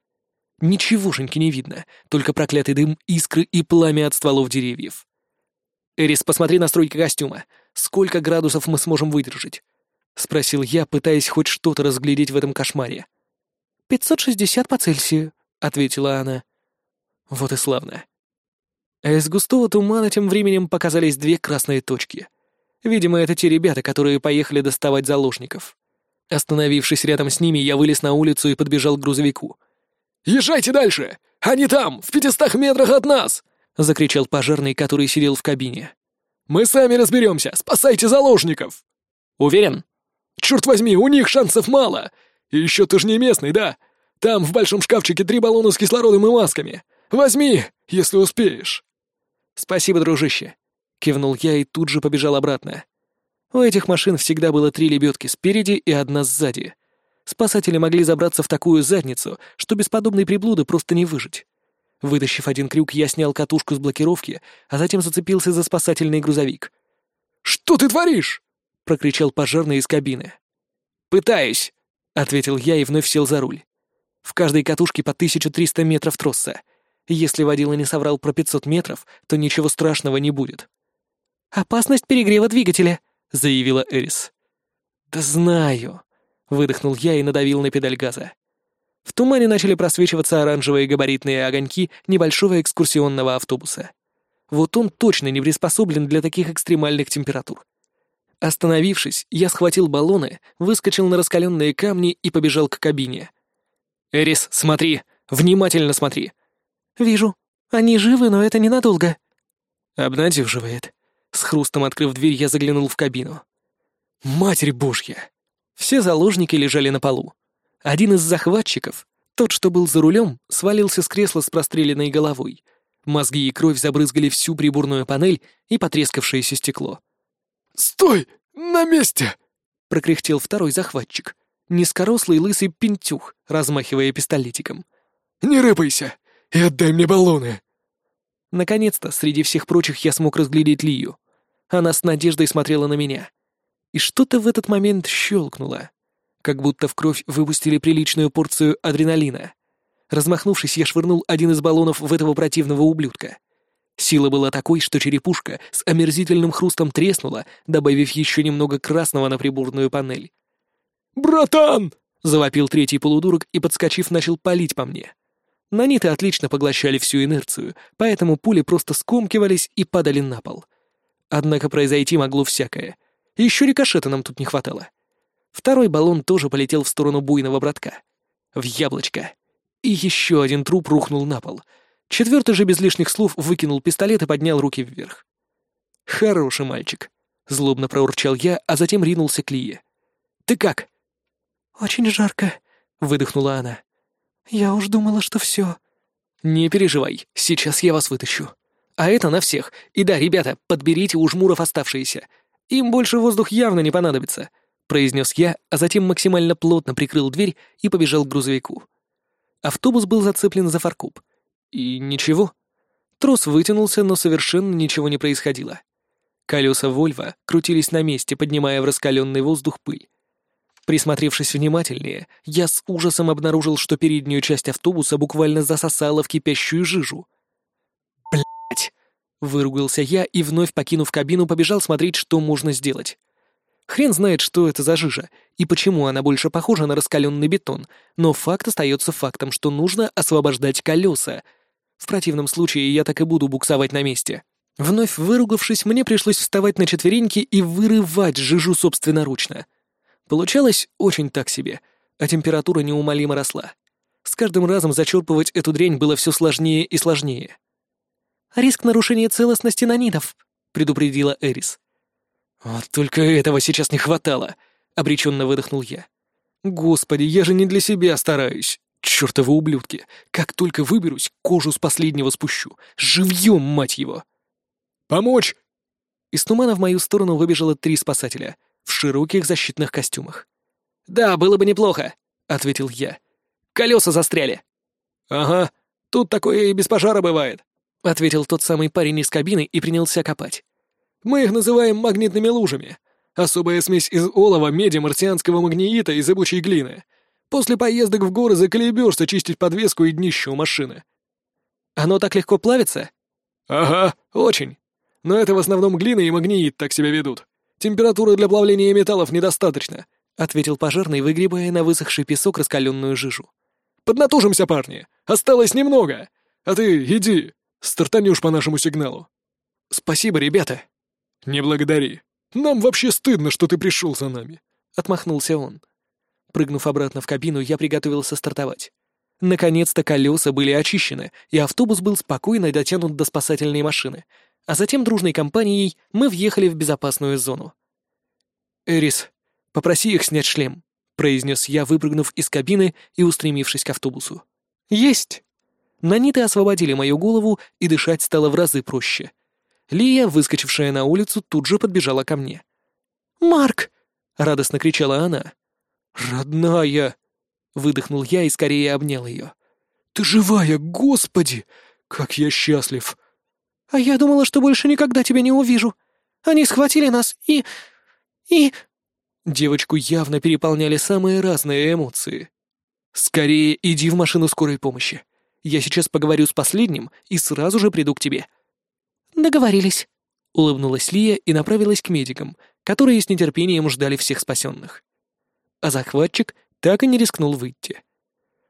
Ничегошеньки не видно, только проклятый дым, искры и пламя от стволов деревьев. «Эрис, посмотри настройки костюма. Сколько градусов мы сможем выдержать?» — спросил я, пытаясь хоть что-то разглядеть в этом кошмаре. «Пятьсот шестьдесят по Цельсию», — ответила она. Вот и славно. А из густого тумана тем временем показались две красные точки. Видимо, это те ребята, которые поехали доставать заложников. Остановившись рядом с ними, я вылез на улицу и подбежал к грузовику. «Езжайте дальше! Они там, в пятистах метрах от нас!» — закричал пожарный, который сидел в кабине. «Мы сами разберемся! Спасайте заложников!» «Уверен?» «Черт возьми, у них шансов мало! И еще ты же не местный, да? Там в большом шкафчике три баллона с кислородом и масками. Возьми, если успеешь!» «Спасибо, дружище!» — кивнул я и тут же побежал обратно. У этих машин всегда было три лебедки спереди и одна сзади. Спасатели могли забраться в такую задницу, что без подобной приблуды просто не выжить. Вытащив один крюк, я снял катушку с блокировки, а затем зацепился за спасательный грузовик. «Что ты творишь?» — прокричал пожарный из кабины. «Пытаюсь», — ответил я и вновь сел за руль. В каждой катушке по 1300 метров троса. Если водила не соврал про 500 метров, то ничего страшного не будет. «Опасность перегрева двигателя», — заявила Эрис. «Да знаю», — выдохнул я и надавил на педаль газа. В тумане начали просвечиваться оранжевые габаритные огоньки небольшого экскурсионного автобуса. Вот он точно не приспособлен для таких экстремальных температур. Остановившись, я схватил баллоны, выскочил на раскаленные камни и побежал к кабине. «Эрис, смотри! Внимательно смотри!» «Вижу. Они живы, но это ненадолго». Обнадеживает. С хрустом открыв дверь, я заглянул в кабину. «Матерь Божья!» Все заложники лежали на полу. Один из захватчиков, тот, что был за рулем, свалился с кресла с простреленной головой. Мозги и кровь забрызгали всю приборную панель и потрескавшееся стекло. «Стой! На месте!» — прокряхтел второй захватчик. Низкорослый лысый пентюх, размахивая пистолетиком. «Не рыпайся и отдай мне баллоны!» Наконец-то, среди всех прочих, я смог разглядеть Лию. Она с надеждой смотрела на меня. И что-то в этот момент щелкнуло. Как будто в кровь выпустили приличную порцию адреналина. Размахнувшись, я швырнул один из баллонов в этого противного ублюдка. Сила была такой, что черепушка с омерзительным хрустом треснула, добавив еще немного красного на приборную панель. «Братан!» — завопил третий полудурок и, подскочив, начал палить по мне. Наниты отлично поглощали всю инерцию, поэтому пули просто скомкивались и падали на пол. Однако произойти могло всякое. Еще рикошета нам тут не хватало. Второй баллон тоже полетел в сторону буйного братка. В яблочко. И еще один труп рухнул на пол. Четвертый же без лишних слов выкинул пистолет и поднял руки вверх. «Хороший мальчик», — злобно проурчал я, а затем ринулся к Лие. «Ты как?» «Очень жарко», — выдохнула она. «Я уж думала, что все. «Не переживай, сейчас я вас вытащу. А это на всех. И да, ребята, подберите у жмуров оставшиеся. Им больше воздух явно не понадобится», — произнес я, а затем максимально плотно прикрыл дверь и побежал к грузовику. Автобус был зацеплен за фаркоп. И ничего. Трос вытянулся, но совершенно ничего не происходило. Колеса Вольва крутились на месте, поднимая в раскаленный воздух пыль. Присмотревшись внимательнее, я с ужасом обнаружил, что переднюю часть автобуса буквально засосало в кипящую жижу. Выругался я и, вновь покинув кабину, побежал смотреть, что можно сделать. Хрен знает, что это за жижа и почему она больше похожа на раскаленный бетон, но факт остается фактом, что нужно освобождать колеса. В противном случае я так и буду буксовать на месте. Вновь выругавшись, мне пришлось вставать на четвереньки и вырывать жижу собственноручно. Получалось очень так себе, а температура неумолимо росла. С каждым разом зачерпывать эту дрянь было все сложнее и сложнее. «Риск нарушения целостности нанитов», — предупредила Эрис. «Вот только этого сейчас не хватало», — обреченно выдохнул я. «Господи, я же не для себя стараюсь. Чёртовы ублюдки. Как только выберусь, кожу с последнего спущу. Живьем, мать его!» «Помочь!» Из тумана в мою сторону выбежало три спасателя в широких защитных костюмах. «Да, было бы неплохо», — ответил я. «Колеса застряли». «Ага, тут такое и без пожара бывает», — ответил тот самый парень из кабины и принялся копать. Мы их называем магнитными лужами. Особая смесь из олова, меди, марсианского магниита и зыбучей глины. После поездок в горы заколебешься чистить подвеску и днище у машины. Оно так легко плавится? Ага, очень. Но это в основном глина и магниит так себя ведут. Температуры для плавления металлов недостаточно, ответил пожарный, выгребая на высохший песок раскаленную жижу. Поднатужимся, парни. Осталось немного. А ты иди, стартанешь по нашему сигналу. Спасибо, ребята. «Не благодари. Нам вообще стыдно, что ты пришел за нами», — отмахнулся он. Прыгнув обратно в кабину, я приготовился стартовать. Наконец-то колеса были очищены, и автобус был спокойно дотянут до спасательной машины, а затем дружной компанией мы въехали в безопасную зону. «Эрис, попроси их снять шлем», — произнес я, выпрыгнув из кабины и устремившись к автобусу. «Есть!» Наниты освободили мою голову, и дышать стало в разы проще — Лия, выскочившая на улицу, тут же подбежала ко мне. «Марк!» — радостно кричала она. «Родная!» — выдохнул я и скорее обнял ее. «Ты живая, господи! Как я счастлив!» «А я думала, что больше никогда тебя не увижу. Они схватили нас и... и...» Девочку явно переполняли самые разные эмоции. «Скорее иди в машину скорой помощи. Я сейчас поговорю с последним и сразу же приду к тебе». «Договорились», — улыбнулась Лия и направилась к медикам, которые с нетерпением ждали всех спасенных. А захватчик так и не рискнул выйти.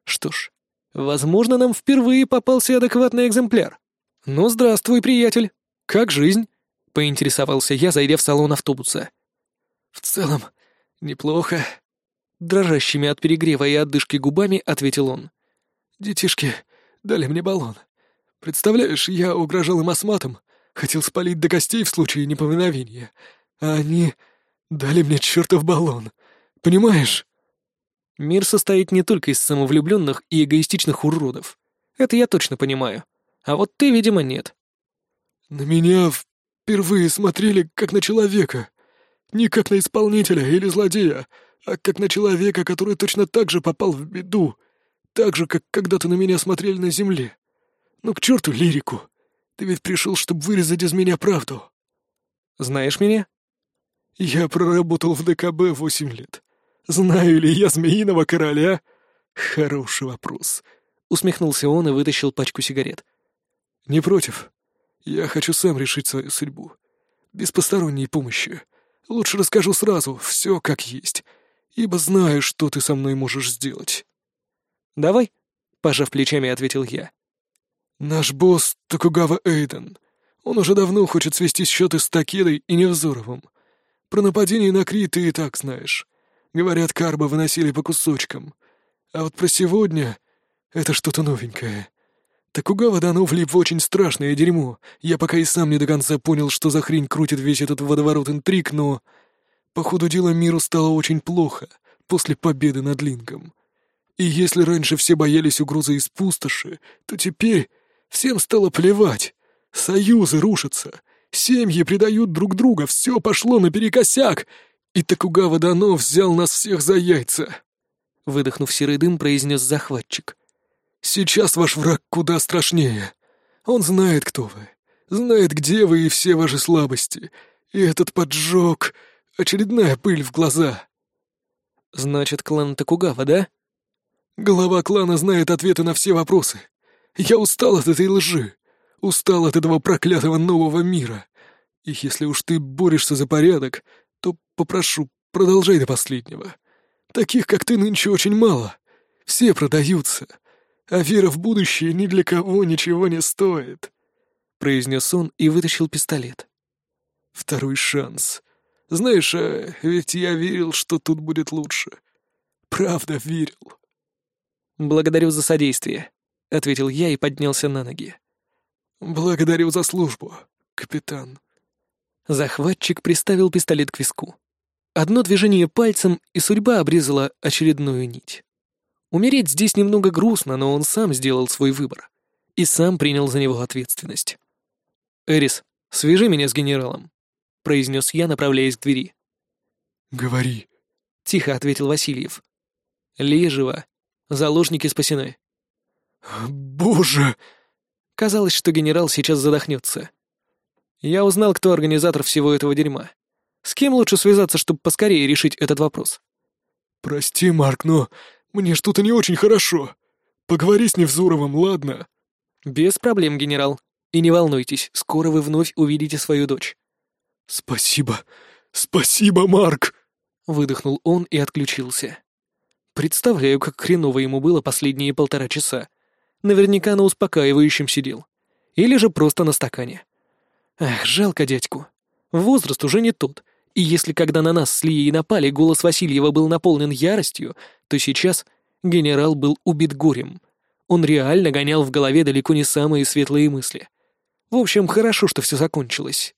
Что ж, возможно, нам впервые попался адекватный экземпляр. «Ну, здравствуй, приятель. Как жизнь?» — поинтересовался я, зайдя в салон автобуса. «В целом, неплохо», — дрожащими от перегрева и отдышки губами ответил он. «Детишки дали мне баллон. Представляешь, я угрожал им астматом, хотел спалить до костей в случае неповиновения, а они дали мне чертов баллон. Понимаешь?» Мир состоит не только из самовлюбленных и эгоистичных уродов. Это я точно понимаю. А вот ты, видимо, нет. На меня впервые смотрели как на человека. Не как на исполнителя или злодея, а как на человека, который точно так же попал в беду. Так же, как когда-то на меня смотрели на земле. Ну к черту лирику. Ты ведь пришел, чтобы вырезать из меня правду. Знаешь меня? Я проработал в ДКБ восемь лет. Знаю ли я Змеиного Короля? Хороший вопрос. Усмехнулся он и вытащил пачку сигарет. «Не против. Я хочу сам решить свою судьбу. Без посторонней помощи. Лучше расскажу сразу, все как есть, ибо знаю, что ты со мной можешь сделать». «Давай», — пожав плечами, ответил я. «Наш босс Токугава Эйден. Он уже давно хочет свести счеты с Такедой и Невзоровым. Про нападение на Кри ты и так знаешь. Говорят, Карба выносили по кусочкам. А вот про сегодня — это что-то новенькое. Такугава Дано влип в очень страшное дерьмо. Я пока и сам не до конца понял, что за хрень крутит весь этот водоворот интриг, но... По ходу дела миру стало очень плохо после победы над Линком. И если раньше все боялись угрозы из пустоши, то теперь всем стало плевать. Союзы рушатся, семьи предают друг друга, все пошло наперекосяк, и Такугава Дано взял нас всех за яйца. Выдохнув серый дым, произнес захватчик — Сейчас ваш враг куда страшнее. Он знает, кто вы, знает, где вы и все ваши слабости. И этот поджог — очередная пыль в глаза. Значит, клан Токугава, да? Глава клана знает ответы на все вопросы. Я устал от этой лжи. Устал от этого проклятого нового мира. И если уж ты борешься за порядок, то попрошу, продолжай до последнего. Таких, как ты, нынче очень мало. Все продаются а вера в будущее ни для кого ничего не стоит», — произнес он и вытащил пистолет. «Второй шанс. Знаешь, а ведь я верил, что тут будет лучше. Правда верил». «Благодарю за содействие», — ответил я и поднялся на ноги. «Благодарю за службу, капитан». Захватчик приставил пистолет к виску. Одно движение пальцем, и судьба обрезала очередную нить. Умереть здесь немного грустно, но он сам сделал свой выбор. И сам принял за него ответственность. «Эрис, свяжи меня с генералом», — произнес я, направляясь к двери. «Говори», — тихо ответил Васильев. «Лия жива. Заложники спасены». «Боже!» Казалось, что генерал сейчас задохнется. Я узнал, кто организатор всего этого дерьма. С кем лучше связаться, чтобы поскорее решить этот вопрос? «Прости, Марк, но мне что-то не очень хорошо. Поговори с Невзуровым, ладно?» «Без проблем, генерал. И не волнуйтесь, скоро вы вновь увидите свою дочь». «Спасибо. Спасибо, Марк!» Выдохнул он и отключился. Представляю, как хреново ему было последние полтора часа. Наверняка на успокаивающем сидел. Или же просто на стакане. Ах, жалко дядьку. Возраст уже не тот, и если когда на нас с Лией напали, голос Васильева был наполнен яростью, то сейчас генерал был убит горем. Он реально гонял в голове далеко не самые светлые мысли. В общем, хорошо, что все закончилось.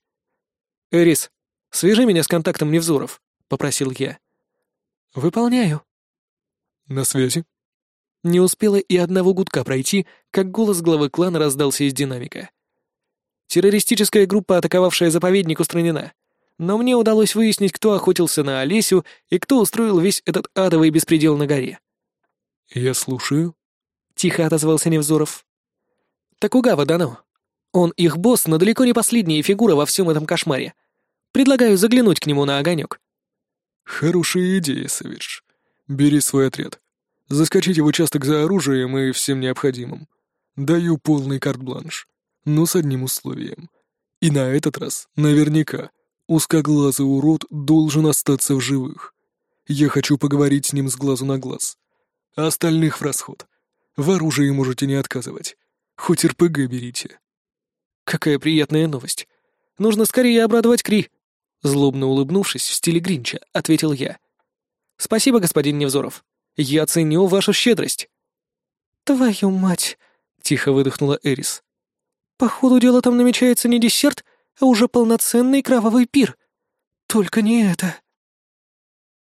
«Эрис, свяжи меня с контактом Невзоров», — попросил я. «Выполняю». «На связи». Не успела и одного гудка пройти, как голос главы клана раздался из динамика. «Террористическая группа, атаковавшая заповедник, устранена. но мне удалось выяснить, кто охотился на Олесю и кто устроил весь этот адовый беспредел на горе. «Я слушаю», — тихо отозвался Невзоров. «Такугава Дано. Он их босс, но далеко не последняя фигура во всем этом кошмаре. Предлагаю заглянуть к нему на огонек». «Хорошая идея, Савидж. Бери свой отряд. Заскочите в участок за оружием и всем необходимым. Даю полный карт-бланш, но с одним условием. И на этот раз, наверняка, узкоглазый урод должен остаться в живых. Я хочу поговорить с ним с глазу на глаз. А остальных в расход. В оружии можете не отказывать. Хоть РПГ берите. Какая приятная новость. Нужно скорее обрадовать Кри. Злобно улыбнувшись в стиле Гринча, ответил я. Спасибо, господин Невзоров. Я ценю вашу щедрость. Твою мать, тихо выдохнула Эрис. По ходу дела там намечается не десерт, а уже полноценный кровавый пир. Только не это.